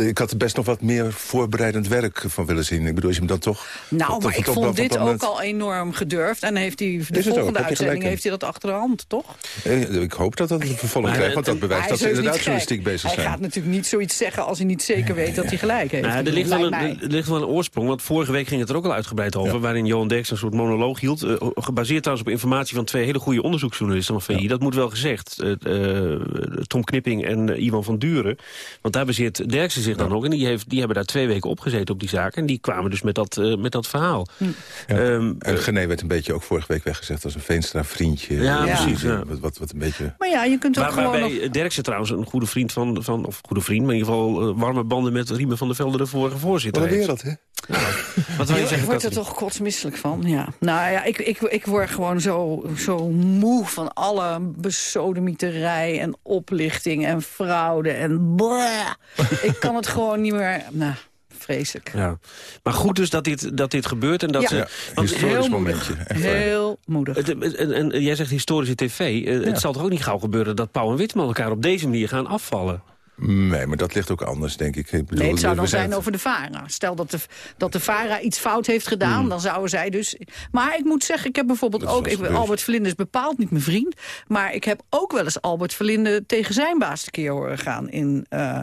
Ik had er best nog wat meer voorbereidend werk van willen zien. Ik bedoel, als je hem dan toch... Nou, maar ik vond dit ook al enorm gedurfd. En heeft hij de Is het ook, volgende uitzending heeft hij dat achter de hand, toch? Eh, Ik hoop dat dat een vervolg krijgt, want dat bewijst Hij dat ze heus inderdaad journalistiek bezig Hij zijn. gaat natuurlijk niet zoiets zeggen als hij niet zeker weet dat hij gelijk heeft. Nou, er, ligt wel een, mij. er ligt wel een oorsprong, want vorige week ging het er ook al uitgebreid over... waarin Johan Derks een soort monoloog hield. eh, gebaseerd trouwens op informatie van twee hele goede onderzoeksjournalisten van VI. Dat moet wel gezegd. eh, Tom Knipping en Ivan van Duren. Want daar baseert Derksen zich dan ook. En die, heeft, die hebben daar twee weken opgezeten op die zaak. En die kwamen dus met dat, eh, met dat verhaal. Ja. Ehm, en Gené werd een beetje ook vorige week weggezegd als een Veenstra-vriendje. Ja, Eh, precies, eh, ja. Wat, wat, wat een beetje... Maar ja, je kunt ook Waar, gewoon waarbij nog... Derksen trouwens een goede vriend van, van... of goede vriend, maar in ieder geval eh, warme banden met Riemen van der Velde... de vorige voorzitter Wat een wereld, hè? Wat wil je ik zeggen, word er toch kotsmisselijk van, ja. Nou ja, ik, ik, ik word gewoon zo, zo moe van alle besodemieterij en oplichting en fraude en blah. ik kan het gewoon niet meer... Nou, vreselijk. Ja. Maar goed dus dat dit, dat dit gebeurt en dat Ja. ze... Ja, want- heel momentje. moedig. Echt waar. Heel moedig. Het- en, en jij zegt historische tv. eh, Het zal toch ook niet gauw gebeuren dat Pauw en Witteman elkaar op deze manier gaan afvallen? Nee, maar dat ligt ook anders, denk ik. ik bedoel, Nee, het zou dan zijn over de VARA. Stel dat de, dat de VARA iets fout heeft gedaan, Hmm. dan zouden zij dus... Maar ik moet zeggen, ik heb bijvoorbeeld ook... Ik. Albert Verlinde is bepaald niet mijn vriend... maar ik heb ook wel eens Albert Verlinde tegen zijn baas tekeer horen gaan in... eh,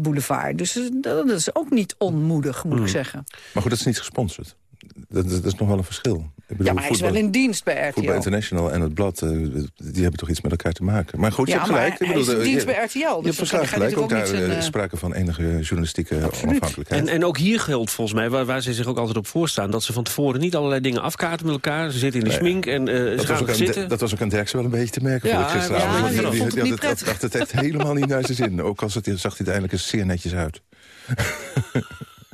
Boulevard. Dus dat is ook niet onmoedig, moet Hmm. ik zeggen. Maar goed, dat is niet gesponsord. Dat, dat is nog wel een verschil. Ik bedoel, Ja, maar hij is wel in dienst bij RTL. Voetbal International en het blad, eh, die hebben toch iets met elkaar te maken. Maar goed, je Ja, hebt gelijk. hij is in eh, dienst bij RTL, dus Je hebt gelijk. Ook ook daar zijn, eh, sprake van enige journalistieke onafhankelijkheid. En, en ook hier geldt volgens mij, waar, waar ze zich ook altijd op voorstaan... dat ze van tevoren niet allerlei dingen afkaarten met elkaar. Ze zitten in de Nee. smink en eh, ze dat, was gaan zitten. dat was ook aan Derksen wel een beetje te merken Ja, voor gisteravond. ja, die vond het die prettig. dacht het echt helemaal niet naar zijn zin. Ook al zag hij zag hij er eigenlijk eens zeer netjes uit.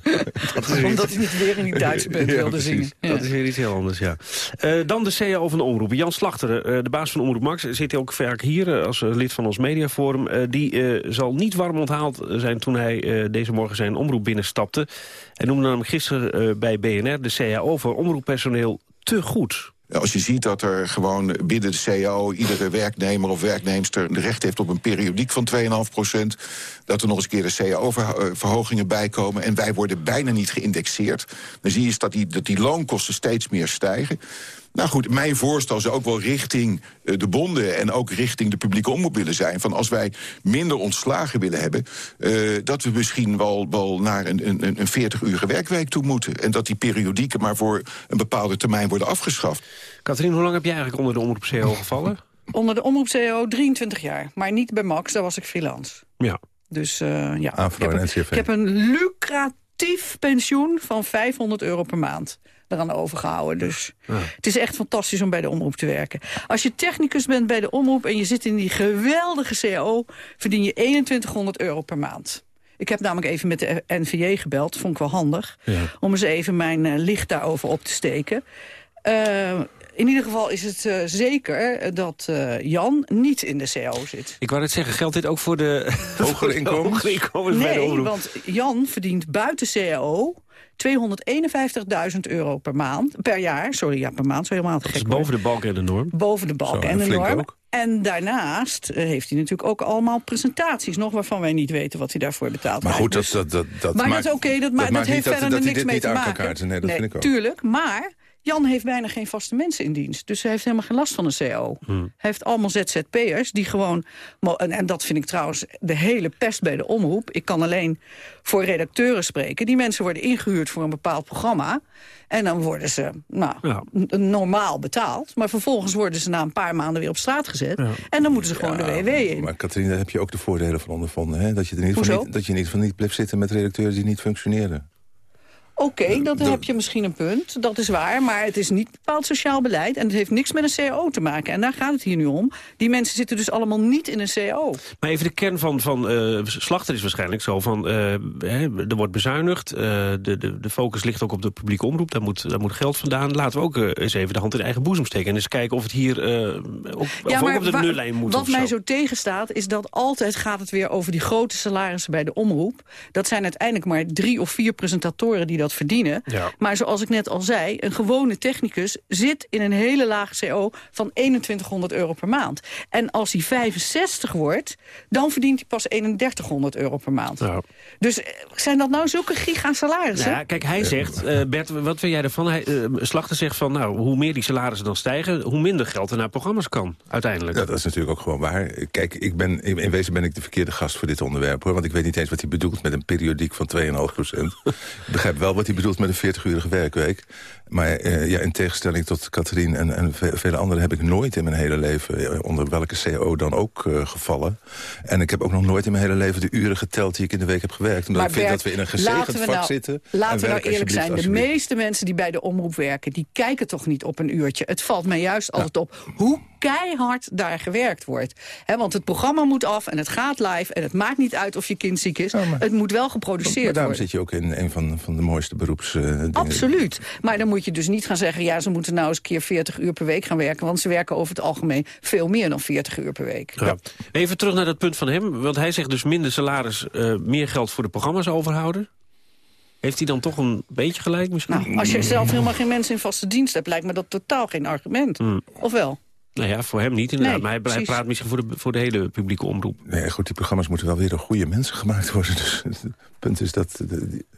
<laughs> Omdat hij niet weer in die Duitse band Ja, wilde precies. zingen. Ja. Dat is weer iets heel anders, ja. Eh, dan de CAO van de Omroep. Jan Slachter, eh, de baas van Omroep Max, zit ook vaak hier eh, als lid van ons mediaforum. Die zal niet warm onthaald zijn toen hij deze morgen zijn omroep binnenstapte. Hij noemde hem gisteren bij BNR de CAO voor omroeppersoneel te goed. Als je ziet dat er gewoon binnen de CAO... iedere werknemer of werknemster recht heeft op een periodiek van 2,5 procent... dat er nog eens een keer de CAO-verhogingen bijkomen... en wij worden bijna niet geïndexeerd... dan zie je dat die, dat die loonkosten steeds meer stijgen. Nou goed, mijn voorstel zou ook wel richting eh, de bonden... en ook richting de publieke omroep willen zijn... van als wij minder ontslagen willen hebben... eh, dat we misschien wel, wel naar een, een, een 40-urige werkweek toe moeten. En dat die periodieken maar voor een bepaalde termijn worden afgeschaft. Katrien, hoe lang heb jij eigenlijk onder de omroep CAO gevallen? Onder de omroep CEO 23 jaar. Maar niet bij Max, daar was ik freelance. Ja. Dus eh, ja, Afro ik, heb en een, NCRV. ik heb een lucratief pensioen van 500 euro per maand eraan overgehouden. Dus het is echt fantastisch om bij de omroep te werken. Als je technicus bent bij de omroep en je zit in die geweldige CAO... verdien je 2100 euro per maand. Ik heb namelijk even met de NVJ gebeld, vond ik wel handig... om eens even mijn eh, licht daarover op te steken. Eh, in ieder geval is het eh, zeker dat eh, Jan niet in de CAO zit. Ik wou net zeggen, geldt dit ook voor de <laughs> Hogere inkomens? hogere inkomens bij de Nee, omroep? want Jan verdient buiten CAO 251.000 euro per maand, per jaar. Sorry, ja, per maand, zo helemaal te Dat gek is boven de balk en de norm. boven de balk Zo, en en de norm. ook. En daarnaast eh, heeft hij natuurlijk ook allemaal presentaties nog... waarvan wij niet weten wat hij daarvoor betaalt. Maar goed, dat, dat, dat, dat maar maakt, dat is oké, dat, dat, maakt heeft niet dat, verder dat er hij niks dit mee niet te aan maken. Nee, dat vind ik ook. Tuurlijk, maar Jan heeft bijna geen vaste mensen in dienst. Dus hij heeft helemaal geen last van een CO. Hmm. Hij heeft allemaal ZZP'ers die gewoon... En, en dat vind ik trouwens de hele pest bij de omroep. Ik kan alleen voor redacteuren spreken. Die mensen worden ingehuurd voor een bepaald programma. En dan worden ze nou, Ja. normaal betaald. Maar vervolgens worden ze na een paar maanden weer op straat gezet. En dan moeten ze gewoon de WW in. Maar Katrien, daar heb je ook de voordelen van ondervonden. Hè? Dat je er in ieder geval Hoezo? niet, dat je ieder geval niet blijft zitten met redacteuren die niet functioneren. Oké, dat heb je misschien een punt. Dat is waar, maar het is niet bepaald sociaal beleid. En het heeft niks met een CAO te maken. En daar gaat het hier nu om. Die mensen zitten dus allemaal niet in een CAO. Maar even de kern van, van eh, Slachter is waarschijnlijk zo van... eh, hè, er wordt bezuinigd, eh, de, de, de focus ligt ook op de publieke omroep... daar moet, daar moet geld vandaan. Laten we ook eens even de hand in eigen boezem steken... en eens kijken of het hier eh, ook, op de nullijn moet wat mij zo. zo tegenstaat, is dat altijd gaat het weer over die grote salarissen bij de omroep. Dat zijn uiteindelijk maar drie of vier presentatoren die dat verdienen. Ja. Maar zoals ik net al zei, een gewone technicus zit in een hele lage CO van 2100 euro per maand. En als hij 65 wordt, dan verdient hij pas 3100 euro per maand. Dus eh, zijn dat nou zulke gigasalarissen? Nou ja, kijk, hij zegt, eh, Bert, wat vind jij ervan? Hij, eh, Slachter zegt van, nou, hoe meer die salarissen dan stijgen... hoe minder geld er naar programma's kan, uiteindelijk. Ja, dat is natuurlijk ook gewoon waar. Kijk, ik ben, in in wezen ben ik de verkeerde gast voor dit onderwerp. hoor. Want ik weet niet eens wat hij bedoelt met een periodiek van 2,5 procent. <laughs> ik begrijp wel wat hij bedoelt met een 40-urige werkweek. Maar eh, ja, in tegenstelling tot Catherine en, en ve- vele anderen... heb ik nooit in mijn hele leven, eh, onder welke CO dan ook, eh, gevallen. En ik heb ook nog nooit in mijn hele leven de uren geteld... die ik in de week heb gewerkt. Omdat Maar ik vind Bert, dat we in een gezegend vak nou, zitten. Laten En we nou eerlijk zijn. De meeste mensen die bij de omroep werken... die kijken toch niet op een uurtje. Het valt mij juist altijd op hoe keihard daar gewerkt wordt. Want het programma moet af en het gaat live... en het maakt niet uit of je kind ziek is. Het moet wel geproduceerd Maar daarom worden. zit je ook in een van, van de mooiste beroeps... Absoluut. Maar dan moet je dus niet gaan zeggen... ja, ze moeten nou eens een keer 40 uur per week gaan werken... want ze werken over het algemeen veel meer dan 40 uur per week. Ja. Even terug naar dat punt van hem. Want hij zegt dus minder salaris, eh, meer geld voor de programma's overhouden. Heeft hij dan toch een beetje gelijk misschien? Nou, als je zelf helemaal geen mensen in vaste dienst hebt... lijkt me dat totaal geen argument. Of wel? Nou ja, voor hem niet inderdaad. Nee, maar hij, precies. praat misschien voor de, voor de hele publieke omroep. Nee, goed, die programma's moeten wel weer door goede mensen gemaakt worden. <laughs> Dus het punt is dat...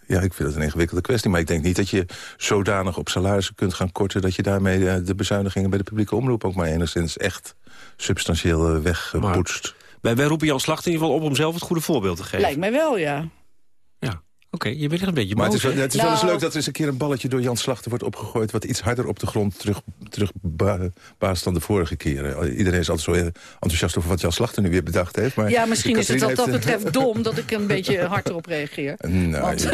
Ja, ik vind dat een ingewikkelde kwestie. Maar ik denk niet dat je zodanig op salarissen kunt gaan korten... dat je daarmee eh, de bezuinigingen bij de publieke omroep... ook maar enigszins echt substantieel eh, wegpoetst. Wij, wij roepen Jan Slachter in ieder geval op om zelf het goede voorbeeld te geven. Lijkt mij wel, ja. Oké, je bent er een beetje Maar het is, wel, het is wel eens Nou- leuk dat er eens een keer een balletje door Jan Slachter wordt opgegooid... wat iets harder op de grond terug, terug ba- baast dan de vorige keren. Iedereen is altijd zo enthousiast over wat Jan Slachter nu weer bedacht heeft. Maar Ja, misschien is het wat dat eh, betreft dom dat ik een beetje hard erop reageer. <laughs> Nou, Want-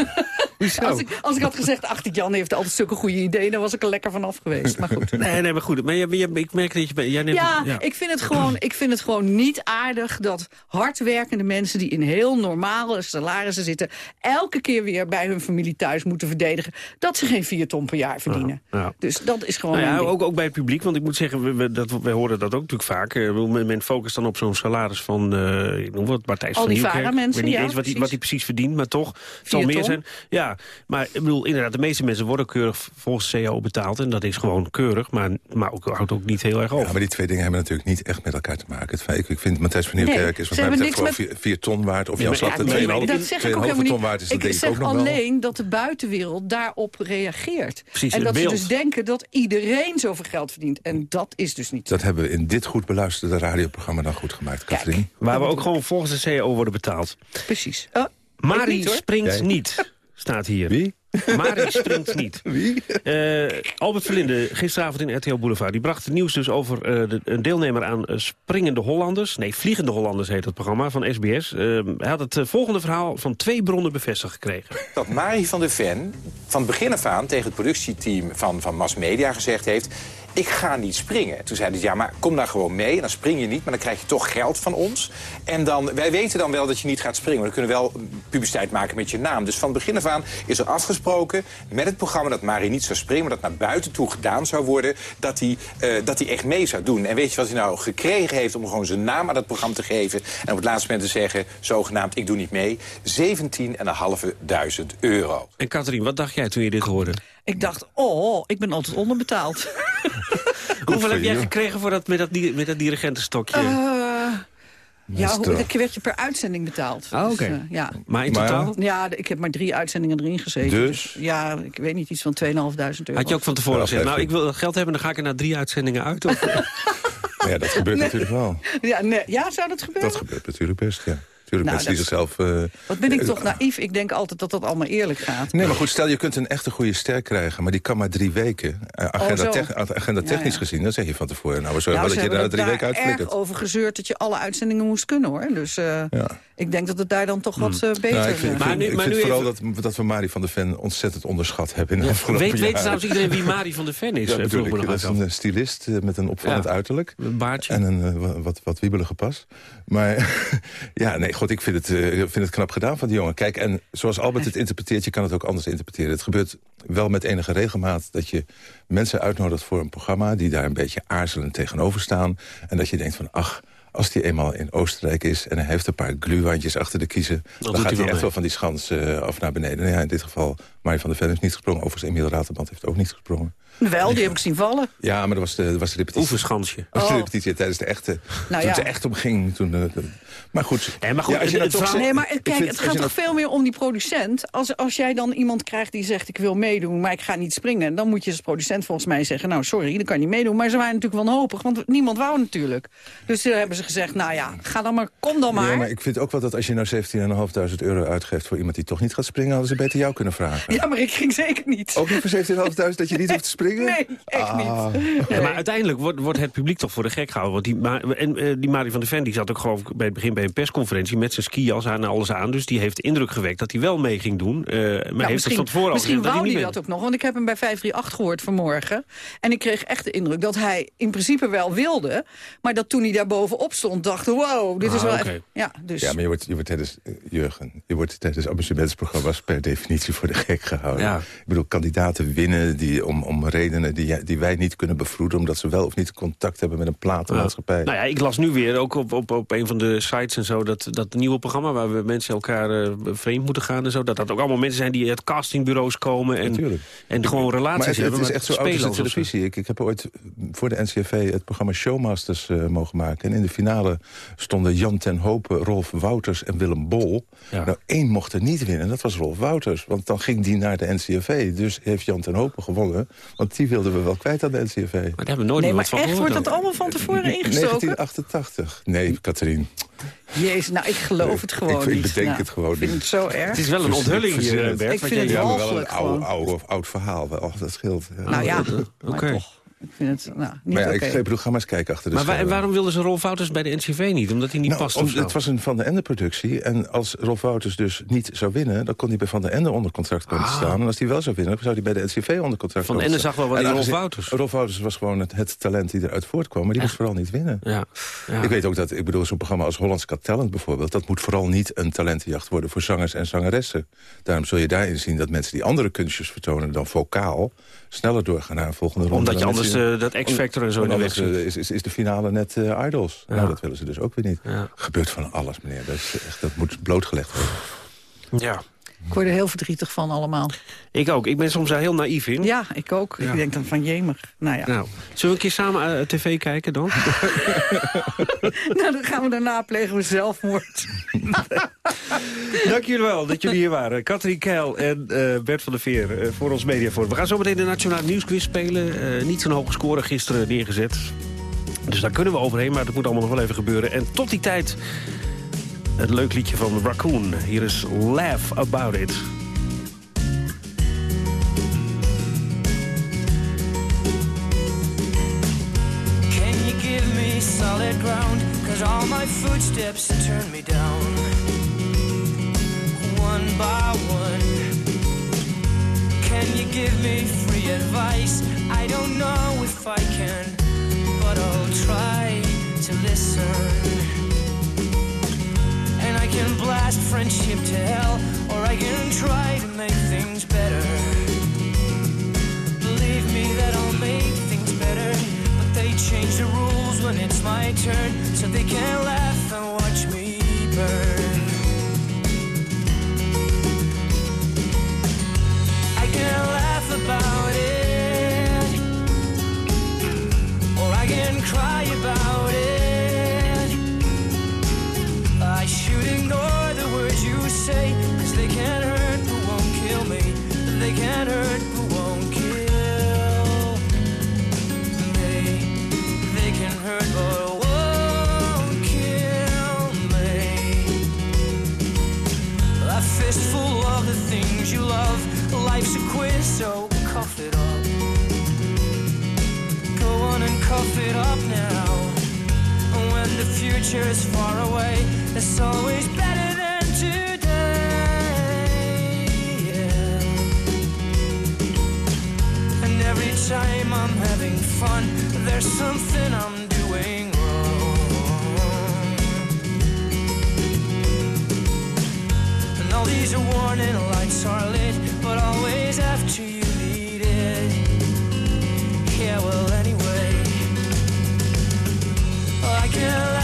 Als ik, als ik had gezegd, ach, die Jan heeft altijd zulke goede ideeën... dan was ik er lekker vanaf geweest. Maar goed. Nee, nee, maar goed. Maar je, je- ik merk dat je... Jij neemt, Ja, Ik, vind het gewoon, ik vind het gewoon niet aardig dat hardwerkende mensen... die in heel normale salarissen zitten... elke keer weer bij hun familie thuis moeten verdedigen... dat ze geen vier ton per jaar verdienen. Ja. Dus dat is gewoon Nou ook, ook bij het publiek, want ik moet zeggen, we, we- dat, we horen dat ook natuurlijk vaak. Eh, men, men focust dan op zo'n salaris van, eh ik noem wat, Matthijs Al van die Nieuwkerk. VARA-mensen, Ik weet niet eens wat hij, precies. verdient, maar toch, het zal meer ton. zijn. Ja, maar ik bedoel, inderdaad, de meeste mensen worden keurig volgens CAO betaald. En dat is gewoon keurig, maar, maar ook, houdt ook niet heel erg over. Ja, maar die twee dingen hebben natuurlijk niet echt met elkaar te maken. Het feit- ik, vind Matthijs van Nee, Nieuwkerk is ze wat mij hebben betreft gewoon niks 4 ton waard. Of Ja, Jan Slachter ja, 2,5 nee, dat zeg ik ook 2,5 helemaal ton niet. waard is. Dat ik denk ik zeg ook nog wel. alleen dat de buitenwereld daarop reageert. Precies, en dat beeld. ze dus denken dat iedereen zoveel geld verdient. En dat is dus niet zo. Dat hebben we in dit goed beluisterde radioprogramma dan goed gemaakt, Katrien. Waar we ook gewoon volgens de CAO worden betaald. Precies. Oh, ik Mari niet, springt niet, <laughs> staat hier. Wie? Mari springt niet. <laughs> Wie? Eh, Albert Verlinde, gisteravond in RTL Boulevard... die bracht het nieuws dus over eh, de, een deelnemer aan eh, Springende Hollanders. Nee, Vliegende Hollanders heet het programma van SBS. Eh, hij had het volgende verhaal van twee bronnen bevestigd gekregen. dat Marie van der Ven van het begin af aan tegen het productieteam van, van Mass Media gezegd heeft... ik ga niet springen. Toen zeiden ze, ja, maar kom dan gewoon mee. En dan spring je niet, maar dan krijg je toch geld van ons. En dan, wij weten dan wel dat je niet gaat springen. Maar we kunnen wel publiciteit maken met je naam. Dus van het begin af aan is er afgesproken met het programma... dat Marie niet zou springen, maar dat naar buiten toe gedaan zou worden... dat hij, eh, dat hij echt mee zou doen. En weet je wat hij nou gekregen heeft om gewoon zijn naam aan dat programma te geven... en op het laatste moment te zeggen, zogenaamd, ik doe niet mee... 17.500 euro. En Katrien, wat dacht jij toen je dit hoorde? Ik dacht, oh, ik ben altijd onderbetaald. <laughs> Hoeveel heb jij gekregen voor dat, met, dat, met dat dirigentenstokje? Eh, ja, dat werd je per uitzending betaald. Ah, oké. Dus, eh, ja. maar in totaal? ja, ik heb maar drie uitzendingen erin gezeten. Dus? ja, ik weet niet, iets van 2.500 euro. Had je ook van tevoren Ja, gezegd, nou, ik wil dat geld hebben... dan ga ik er na drie uitzendingen uit? Of? <laughs> Ja, dat gebeurt natuurlijk wel. Ja, nee, ja, zou dat gebeuren? Dat gebeurt natuurlijk best, ja. Natuurlijk Nou, mensen die dat- zichzelf... eh, Wat ben ik eh, toch naïef? Ik denk altijd dat dat allemaal eerlijk gaat. Nee, maar goed, stel je kunt een echte goede ster krijgen... maar die kan maar drie weken. Eh, agenda, Oh, tech- agenda technisch ja. gezien, dan zeg je van tevoren... nou, we zorgen Nou, wel dat je daar drie weken daar erg uitflikkert. over gezeurd dat je alle uitzendingen moest kunnen, hoor. Dus eh, Ja. ik denk dat het daar dan toch wat beter... Nou, ik vind, ik eh, vind- ik vind vooral dat, dat we Marie van der Ven ontzettend onderschat hebben in de afgelopen Weet, weet jaren. trouwens iedereen wie Mari van der Ven is? Ja, ik. nog Dat is een stylist met een opvallend uiterlijk. Een baardje. En een wa- wat, wat wiebelige pas. Maar <laughs> ja, nee, god, ik vind het, eh, ik vind het knap gedaan van die jongen. Kijk, en zoals Albert het interpreteert, je kan het ook anders interpreteren. Het gebeurt wel met enige regelmaat dat je mensen uitnodigt voor een programma... die daar een beetje aarzelend tegenover staan. En dat je denkt van, ach... Als die eenmaal in Oostenrijk is en hij heeft een paar gluwandjes achter de kiezen... dan, gaat hij wel echt mee. wel van die schans eh, af naar beneden. Nou ja, in dit geval, Marie van der Ven heeft niet gesprongen. Overigens, Emiel Raterband heeft ook niet gesprongen. Wel, die heb ik zien vallen. Ja, maar dat was de, dat was de repetitie. Oefenschansje. Dat was de Oh. repetitie tijdens de echte... Nou toen ja. het er echt om ging. Toen, eh, de- maar goed. Nee, maar goed, Ja, als je het- het toch verhaal- zegt- Nee, maar ik kijk, vind- het gaat toch veel meer om die producent. Als, als jij dan iemand krijgt die zegt, ik wil meedoen, maar ik ga niet springen... dan moet je als producent volgens mij zeggen, nou sorry, dan kan je niet meedoen. Maar ze waren natuurlijk wanhopig, want niemand wou natuurlijk. Dus toen hebben ze gezegd, nou ja, ga dan maar, kom dan maar. Ja, maar ik vind ook wel dat als je nou 17.500 euro uitgeeft... voor iemand die toch niet gaat springen... hadden ze beter jou kunnen vragen. Ja, maar ik ging zeker niet. Ook niet voor 17.500 dat je niet hoeft te springen? Nee, echt Ah. niet. Ja, maar uiteindelijk wordt, wordt het publiek toch voor de gek gehouden. Want die, en, eh, die Marie van der Ven die zat ook gewoon bij het begin bij een persconferentie... met zijn skias aan en alles aan. Dus die heeft de indruk gewekt dat hij wel mee ging doen. eh, maar heeft het Nou, misschien van tevoren al misschien wou hij dat ook nog, want ik heb hem bij 538 gehoord vanmorgen. En ik kreeg echt de indruk dat hij in principe wel wilde... maar dat toen hij daar bovenop stond, dacht wow, dit is Ah, wel echt... Ja, dus... Ja, maar je wordt, je wordt tijdens, eh, Jurgen, je wordt tijdens amusementsprogramma's per definitie voor de gek gehouden. Ja. Ik bedoel, kandidaten winnen die, om, om redenen die, die wij niet kunnen bevroeden... omdat ze wel of niet contact hebben met een platenmaatschappij. Nou ja, ik las nu weer ook op, op, op een van de sites en zo... dat, dat nieuwe programma waar we mensen elkaar eh, vreemd moeten gaan en zo... dat dat ook allemaal mensen zijn die uit castingbureaus komen... en, en gewoon relaties Maar het, het hebben. is met echt zo oud als de televisie. Ik, ik heb ooit voor de NCRV het programma Showmasters eh, mogen maken. En in de finale stonden Jan ten Hopen, Rolf Wouters en Willem Bol. Nou, één mocht er niet winnen, dat was Rolf Wouters. Want dan ging die naar de NCRV. Dus heeft Jan ten Hopen gewonnen. Want die wilden we wel kwijt aan de NCRV. Maar daar hebben we nooit Nee, meer maar wat van echt, gehoord. wordt dat allemaal van tevoren ingestoken? 1988. Nee, Katrien. Jezus, nou, ik geloof het gewoon ik, ik niet. bedenk Nou, het gewoon Ik vind niet. het zo erg. Het is wel een onthulling het. Bert. Ik vind het Ja, wel een oude, oude, oud verhaal. Wel, dat scheelt. Nou ja, Oké. Ik vind het nou, niet Maar ja, ik bedoel, ga maar eens kijken achter de Maar waarom wilden ze Rolf Wouters bij de NCV niet? Omdat hij niet Nou, past om- of zo? het was een Van der Ende-productie. En als Rolf Wouters dus niet zou winnen... dan kon hij bij Van der Ende onder contract komen te staan. En als hij wel zou winnen, zou hij bij de NCV onder contract Van komen Ende te staan. zag wel wat in Rolf Wouters. Rolf Wouters was gewoon het, het talent die eruit voortkwam. Maar die moest vooral niet winnen. Ja. Ja. Ik weet ook dat, ik bedoel, zo'n programma als Hollands Got Talent bijvoorbeeld... dat moet vooral niet een talentenjacht worden voor zangers en zangeressen. Daarom zul je daarin zien dat mensen die andere kunstjes vertonen dan vocaal... sneller doorgaan naar een volgende ronde. Omdat je anders mensen- eh, dat X-Factor en zo in weg anders, ziet. eh, is, is, is de finale net eh, Idols. Ja. Nou, dat willen ze dus ook weer niet. Ja. Gebeurt van alles, meneer. Dat, is echt, dat moet blootgelegd worden. Ja. Ik word er heel verdrietig van allemaal. Ik ook. Ik ben soms daar heel naïef in. Ja, ik ook. Ja. Ik denk dan van jemig. Nou ja, Nou, zullen we een keer samen eh, tv kijken dan? <laughs> nou, dan gaan we daarna plegen we zelfmoord. <laughs> Dank jullie wel dat jullie hier waren. Katrien Keil en eh, Bert van der Veer eh, voor ons mediaforum. We gaan zo meteen de Nationale Nieuwsquiz spelen. Niet zo'n hoge score gisteren neergezet. Dus daar kunnen we overheen, maar dat moet allemaal nog wel even gebeuren. En tot die tijd een leuk liedje van Raccoon. Hier is Laugh About It. Can you give me solid ground? Cause all my footsteps turn me down. One by one. Can you give me free advice? I don't know if I can, but I'll try to listen. I can blast friendship to hell, or I can try to make things better. Believe me that I'll make things better, but they change the rules when it's my turn, so they can laugh and watch me burn. I can laugh about it, or I can cry about it. Kill me. They can hurt but won't kill me. A fistful of the things you love. Life's a quiz, so cough it up. Go on and cough it up now. When the future is far away, it's always better fun, there's something I'm doing wrong. And all these warning lights are lit, but always after you need it. Yeah, well, anyway. I can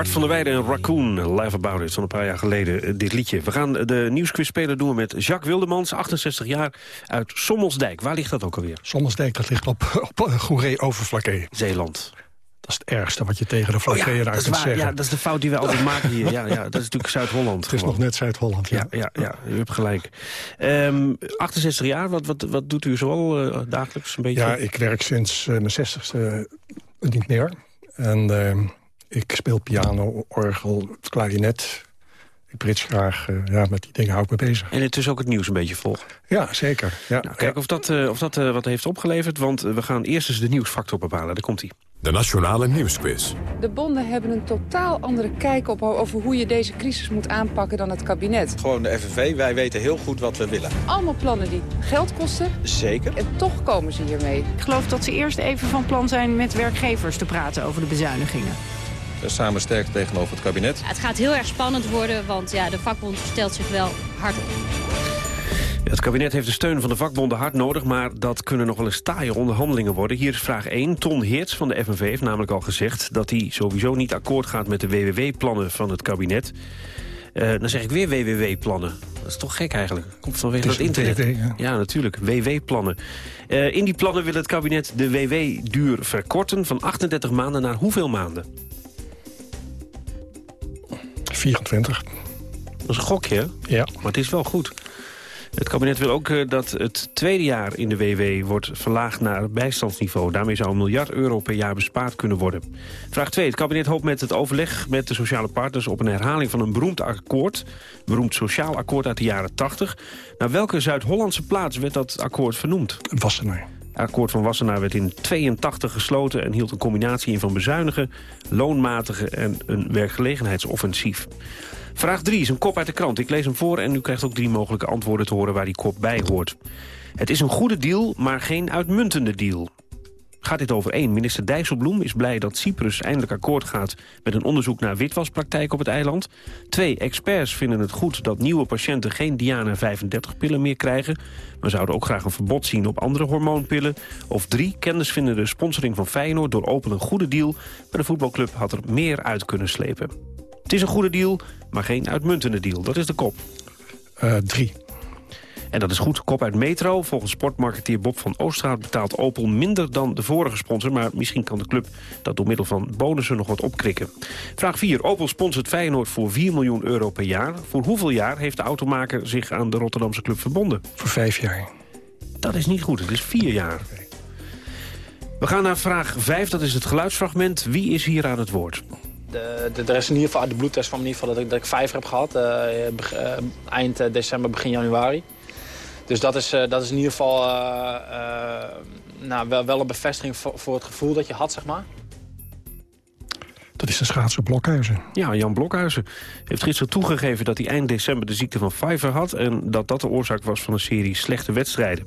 Bart van der Weijden en Raccoon, Live About It, van een paar jaar geleden, eh, dit liedje. We gaan de nieuwsquiz spelen doen met Jacques Wildemans, 68 jaar, uit Sommelsdijk. Waar ligt dat ook alweer? Sommelsdijk, dat ligt op, <laughs> op uh, Goeree Overflakkee. Zeeland. Dat is het ergste wat je tegen de Oh ja, kunt waar. zeggen. Ja, dat is de fout die we altijd maken hier. Ja, ja, dat is natuurlijk Zuid-Holland. Het is gewoon. nog net Zuid-Holland, ja. Ja, ja, ja, u hebt gelijk. Ehm 68 jaar, wat, wat, wat doet u zoal eh, dagelijks een beetje? Ja, ik werk sinds eh, mijn zestigste eh, niet meer. En eh, ik speel piano, orgel, klarinet. Ik brits graag. eh, ja, met die dingen hou ik me bezig. En het is ook het nieuws een beetje volgen. Ja, zeker. Ja, Nou, kijk of dat, eh, of dat eh, wat heeft opgeleverd, want we gaan eerst eens de nieuwsfactor bepalen. Daar komt hij. De Nationale Nieuwsquiz. De bonden hebben een totaal andere kijk op over hoe je deze crisis moet aanpakken dan het kabinet. Gewoon de FNV, wij weten heel goed wat we willen. Allemaal plannen die geld kosten Zeker. en toch komen ze hiermee. Ik geloof dat ze eerst even van plan zijn met werkgevers te praten over de bezuinigingen. Samen sterk tegenover het kabinet. Het gaat heel erg spannend worden, want ja, de vakbond stelt zich wel hard op. Het kabinet heeft de steun van de vakbonden hard nodig... maar dat kunnen nog wel eens taaie onderhandelingen worden. Hier is vraag 1. Ton Heerts van de FNV heeft namelijk al gezegd... dat hij sowieso niet akkoord gaat met de WWW-plannen van het kabinet. Eh, dan zeg ik weer WWW-plannen. Dat is toch gek eigenlijk. Komt vanwege Het dat internet. Ja, natuurlijk. WW-plannen. Eh, in die plannen wil het kabinet de WW-duur verkorten... van 38 maanden naar hoeveel maanden? 24. Dat is een gokje? Ja. Maar het is wel goed. Het kabinet wil ook eh, dat het tweede jaar in de WW wordt verlaagd naar bijstandsniveau. Daarmee zou een miljard euro per jaar bespaard kunnen worden. Vraag 2. Het kabinet hoopt met het overleg met de sociale partners... op een herhaling van een beroemd akkoord. Een beroemd sociaal akkoord uit de jaren 80. Naar welke Zuid-Hollandse plaats werd dat akkoord vernoemd? Wassenaar. Het akkoord van Wassenaar werd in 82 gesloten... en hield een combinatie in van bezuinigen, loonmatigen... en een werkgelegenheidsoffensief. Vraag 3 is een kop uit de krant. Ik lees hem voor en u krijgt ook drie mogelijke antwoorden te horen... waar die kop bij hoort. Het is een goede deal, maar geen uitmuntende deal. Gaat dit over één? Minister Dijsselbloem is blij dat Cyprus eindelijk akkoord gaat... met een onderzoek naar witwaspraktijk op het eiland. Twee, experts vinden het goed dat nieuwe patiënten... geen Diana 35-pillen meer krijgen... maar zouden ook graag een verbod zien op andere hormoonpillen. Of drie, kenners vinden de sponsoring van Feyenoord... door Open een goede deal, maar de voetbalclub had er meer uit kunnen slepen. Het is een goede deal, maar geen uitmuntende deal. Dat is de kop. Eh, drie. En dat is goed. Kop uit Metro. Volgens sportmarketeer Bob van Oostraat betaalt Opel minder dan de vorige sponsor. Maar misschien kan de club dat door middel van bonussen nog wat opkrikken. Vraag 4. Opel sponsort Feyenoord voor 4 miljoen euro per jaar. Voor hoeveel jaar heeft de automaker zich aan de Rotterdamse club verbonden? Voor vijf jaar. Dat is niet goed. Het is vier jaar. We gaan naar vraag 5. Dat is het geluidsfragment. Wie is hier aan het woord? De, de, er is in ieder geval uit de bloedtest van in ieder geval dat ik, dat ik vijver heb gehad. eh, beg- eh, eind eh, december, begin januari. Dus dat is, eh, dat is in ieder geval eh, eh, nou, wel, wel een bevestiging voor, voor het gevoel dat je had, zeg maar. Dat is de schaatser Blokhuizen. Ja, Jan Blokhuizen heeft gisteren toegegeven dat hij eind december de ziekte van Pfeiffer had... en dat dat de oorzaak was van een serie slechte wedstrijden.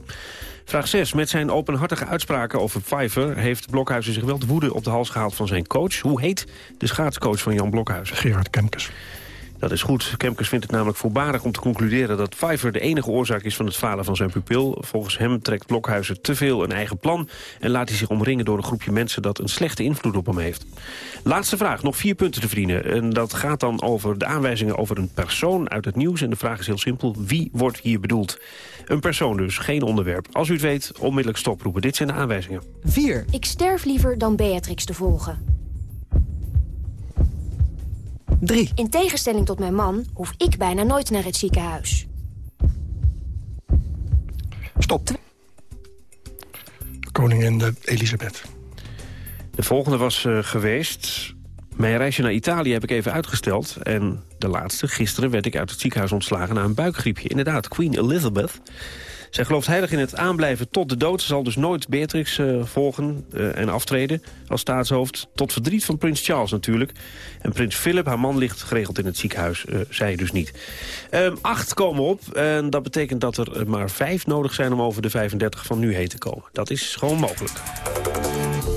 Vraag 6. Met zijn openhartige uitspraken over Pfeiffer... heeft Blokhuizen zich wel de woede op de hals gehaald van zijn coach. Hoe heet de schaatscoach van Jan Blokhuizen? Gerard Kemkes. Dat is goed. Kemkes vindt het namelijk voorbarig om te concluderen... dat Pfeiffer de enige oorzaak is van het falen van zijn pupil. Volgens hem trekt Blokhuizen te veel een eigen plan... en laat hij zich omringen door een groepje mensen... dat een slechte invloed op hem heeft. Laatste vraag, nog vier punten te verdienen. En dat gaat dan over de aanwijzingen over een persoon uit het nieuws. En de vraag is heel simpel, wie wordt hier bedoeld? Een persoon dus, geen onderwerp. Als u het weet, onmiddellijk stoproepen. Dit zijn de aanwijzingen. 4. Ik sterf liever dan Beatrix te volgen. 3. In tegenstelling tot mijn man hoef ik bijna nooit naar het ziekenhuis. Stop. Koningin Elisabeth. De volgende was eh, geweest... Mijn reisje naar Italië heb ik even uitgesteld. En de laatste, gisteren werd ik uit het ziekenhuis ontslagen... na een buikgriepje. Inderdaad, Queen Elizabeth. Zij gelooft heilig in het aanblijven tot de dood. Ze zal dus nooit Beatrix eh, volgen eh, en aftreden als staatshoofd. Tot verdriet van prins Charles natuurlijk. En prins Philip, haar man, ligt geregeld in het ziekenhuis. eh zij dus niet. Ehm, acht komen op. En dat betekent dat er maar vijf nodig zijn om over de 35 van nu heen te komen. Dat is gewoon mogelijk.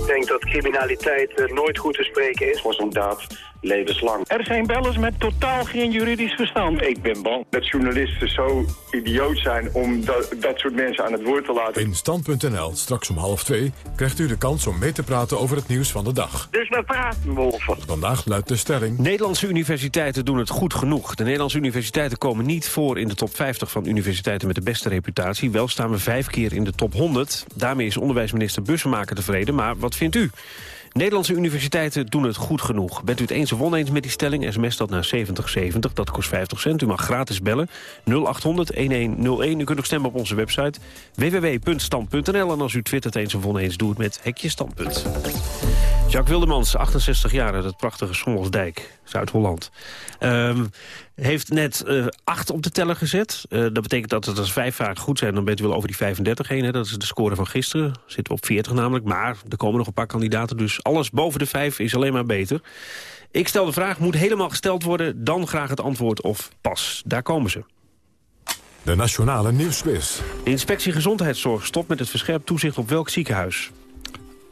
Ik denk dat criminaliteit nooit goed te spreken is. Voor zo'n daad levenslang. Er zijn bellers met totaal geen juridisch verstand. Ik ben bang dat journalisten zo idioot zijn om dat, dat soort mensen aan het woord te laten. In Stand.nl, straks om half twee, krijgt u de kans om mee te praten over het nieuws van de dag. Dus we praten, Wolfen. Vandaag luidt de stelling... Nederlandse universiteiten doen het goed genoeg. De Nederlandse universiteiten komen niet voor in de top 50 van universiteiten met de beste reputatie. Wel staan we vijf keer in de top 100. Daarmee is onderwijsminister Bussemaker tevreden. Maar wat vindt u? Nederlandse universiteiten doen het goed genoeg. Bent u het eens of oneens met die stelling? SMS dat naar 7070, dat kost 50 cent. U mag gratis bellen. 0800-1101. U kunt ook stemmen op onze website www.stand.nl. En als u twittert eens of oneens, doe het met Hekje Standpunt. Jacques Wildemans, 68 jaar uit het prachtige Sommelsdijk, Zuid-Holland. Ehm, heeft net eh, acht op de teller gezet. Eh, dat betekent dat het als vijf vaak goed zijn, dan bent u wel over die 35 heen. Hè? Dat is de score van gisteren. Zitten we op 40 namelijk. Maar er komen nog een paar kandidaten, dus alles boven de vijf is alleen maar beter. Ik stel de vraag, moet helemaal gesteld worden, dan graag het antwoord of pas. Daar komen ze. De Nationale Nieuwsquiz. De inspectie gezondheidszorg stopt met het verscherpt toezicht op welk ziekenhuis?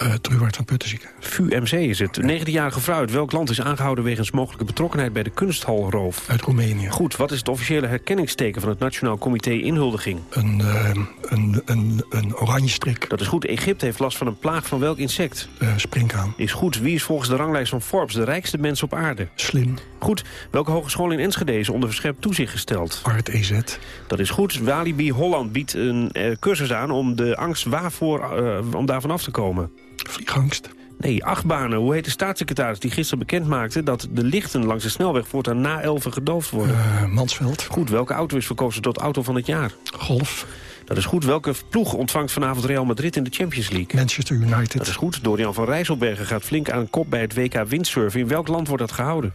Uh, Truwart van Puttenzieken. VUMC is het. 19-jarige vrouw uit welk land is aangehouden... wegens mogelijke betrokkenheid bij de kunsthalroof? Uit Roemenië. Goed, wat is het officiële herkenningsteken... van het Nationaal Comité Inhuldiging? Een, uh, een, een, een oranje strik. Dat is goed. Egypte heeft last van een plaag van welk insect? Uh, springkaan. Is goed. Wie is volgens de ranglijst van Forbes de rijkste mens op aarde? Slim. Goed. Welke hogeschool in Enschede is onder verscherpt toezicht gesteld? Art EZ. Dat is goed. Walibi Holland biedt een cursus aan... om de angst waarvoor, om daarvan af te komen. Vliegangst. Nee, achtbanen. Hoe heet de staatssecretaris die gisteren bekend maakte... dat de lichten langs de snelweg voortaan na 11 gedoofd worden? Uh, Mansveld. Goed, welke auto is verkozen tot auto van het jaar? Golf. Dat is goed. Welke ploeg ontvangt vanavond Real Madrid in de Champions League? Manchester United. Dat is goed. Dorian van Rijsselbergen gaat flink aan kop bij het WK windsurfen. In welk land wordt dat gehouden?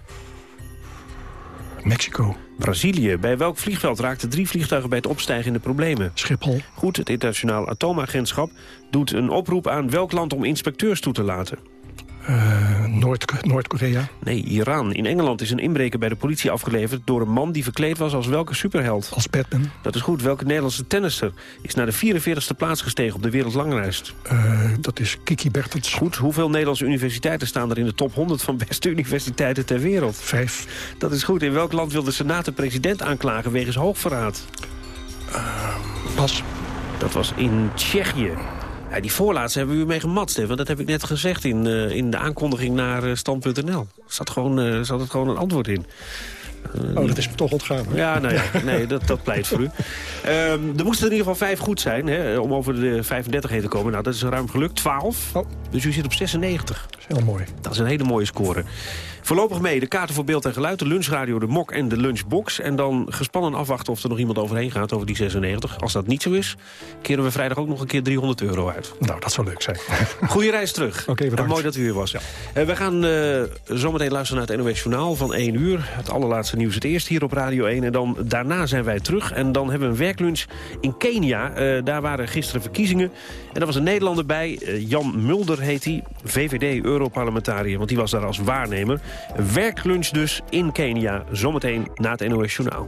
Mexico. Brazilië. Bij welk vliegveld raakten drie vliegtuigen bij het opstijgen in de problemen? Schiphol. Goed, het internationaal atoomagentschap doet een oproep aan welk land om inspecteurs toe te laten? Uh, Noord-Korea? nee, Iran. In Engeland is een inbreker bij de politie afgeleverd... door een man die verkleed was als welke superheld? Als Batman. Dat is goed. Welke Nederlandse tennisser is naar de 44ste plaats gestegen op de wereldlanglijst? Uh, dat is Kiki Bertens. Goed. Hoeveel Nederlandse universiteiten staan er in de top 100 van beste <laughs> universiteiten ter wereld? Vijf. Dat is goed. In welk land wil de Senaat de president aanklagen wegens hoogverraad? Uh, pas. Dat was in Tsjechië. Ja, die voorlaatste hebben we u mee gemat, Stefan. Dat heb ik net gezegd in, uh, in de aankondiging naar uh, stand.nl. Zat, gewoon, uh, zat het gewoon een antwoord in. Oh, dat is me toch ontgaan. Hè? Ja, nou ja, nee, dat, dat pleit voor u. Um, er moesten er in ieder geval vijf goed zijn hè, om over de 35 heen te komen. Nou, dat is ruim gelukt. 12. Oh. Dus u zit op 96. Dat is heel mooi. Dat is een hele mooie score. Voorlopig mee de kaarten voor beeld en geluid, de lunchradio, de mok en de lunchbox. En dan gespannen afwachten of er nog iemand overheen gaat over die 96. Als dat niet zo is, keren we vrijdag ook nog een keer 300 euro uit. Nou, dat zou leuk zijn. <laughs> Goeie reis terug. Oké, okay, Mooi dat u hier was. Ja. Uh, we gaan uh, zometeen luisteren naar het NOS Journaal van 1 uur. Het allerlaatste nieuws het eerst hier op Radio 1. En dan daarna zijn wij terug. En dan hebben we een werklunch in Kenia. Uh, daar waren gisteren verkiezingen. En daar was een Nederlander bij. Jan Mulder heet hij. VVD-Europarlementariër, want die was daar als waarnemer. Werklunch dus in Kenia. Zometeen na het NOS Journaal.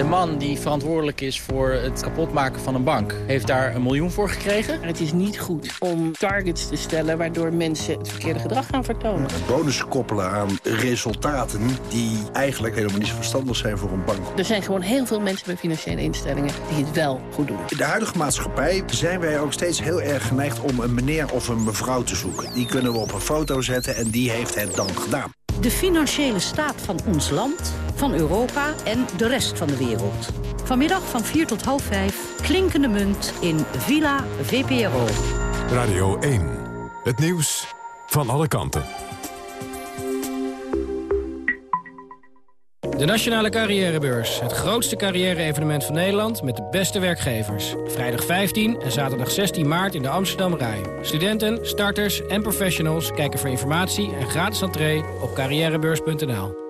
De man die verantwoordelijk is voor het kapotmaken van een bank... heeft daar een miljoen voor gekregen. Het is niet goed om targets te stellen... waardoor mensen het verkeerde gedrag gaan vertonen. Bonussen koppelen aan resultaten... die eigenlijk helemaal niet zo verstandig zijn voor een bank. Er zijn gewoon heel veel mensen bij financiële instellingen... die het wel goed doen. In de huidige maatschappij zijn wij ook steeds heel erg geneigd... om een meneer of een mevrouw te zoeken. Die kunnen we op een foto zetten en die heeft het dan gedaan. De financiële staat van ons land, van Europa en de rest van de wereld. Vanmiddag van 4 tot half 5, klinkende munt in Villa VPRO. Radio 1, het nieuws van alle kanten. De Nationale Carrièrebeurs. Het grootste carrière-evenement van Nederland met de beste werkgevers. Vrijdag 15 en zaterdag 16 maart in de Amsterdam Rij. Studenten, starters en professionals kijken voor informatie en gratis entree op carrièrebeurs.nl.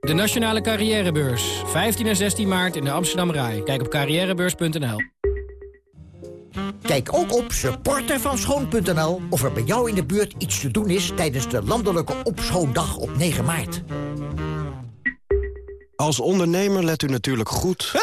De Nationale Carrièrebeurs. 15 en 16 maart in de Amsterdam Rai. Kijk op carrièrebeurs.nl. Kijk ook op supportervanschoon.nl of er bij jou in de buurt iets te doen is... tijdens de landelijke opschoondag op 9 maart. Als ondernemer let u natuurlijk goed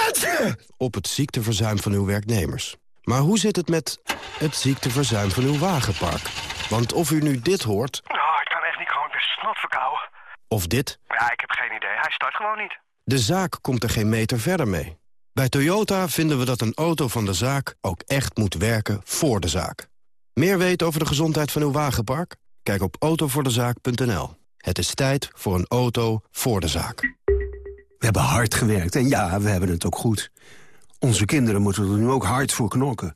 op het ziekteverzuim van uw werknemers. Maar hoe zit het met het ziekteverzuim van uw wagenpark? Want of u nu dit hoort, Oh, ik kan echt niet gewoon, ben snot verkouden. Of dit... Ja, ik heb geen idee. Hij start gewoon niet. De zaak komt er geen meter verder mee. Bij Toyota vinden we dat een auto van de zaak ook echt moet werken voor de zaak. Meer weten over de gezondheid van uw wagenpark? Kijk op autovoordezaak.nl. Het is tijd voor een auto voor de zaak. We hebben hard gewerkt en ja, we hebben het ook goed. Onze kinderen moeten er nu ook hard voor knokken.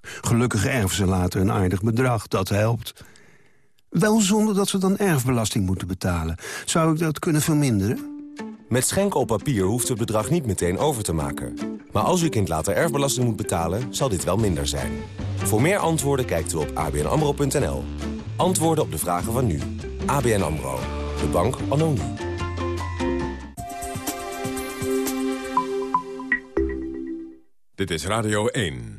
Gelukkig erven ze later een aardig bedrag, dat helpt. Wel zonder dat ze dan erfbelasting moeten betalen. Zou ik dat kunnen verminderen? Met schenken op papier hoeft u het bedrag niet meteen over te maken. Maar als uw kind later erfbelasting moet betalen, zal dit wel minder zijn. Voor meer antwoorden kijkt u op abnamro.nl. Antwoorden op de vragen van nu. ABN AMRO. De bank anno nu. Dit is Radio 1.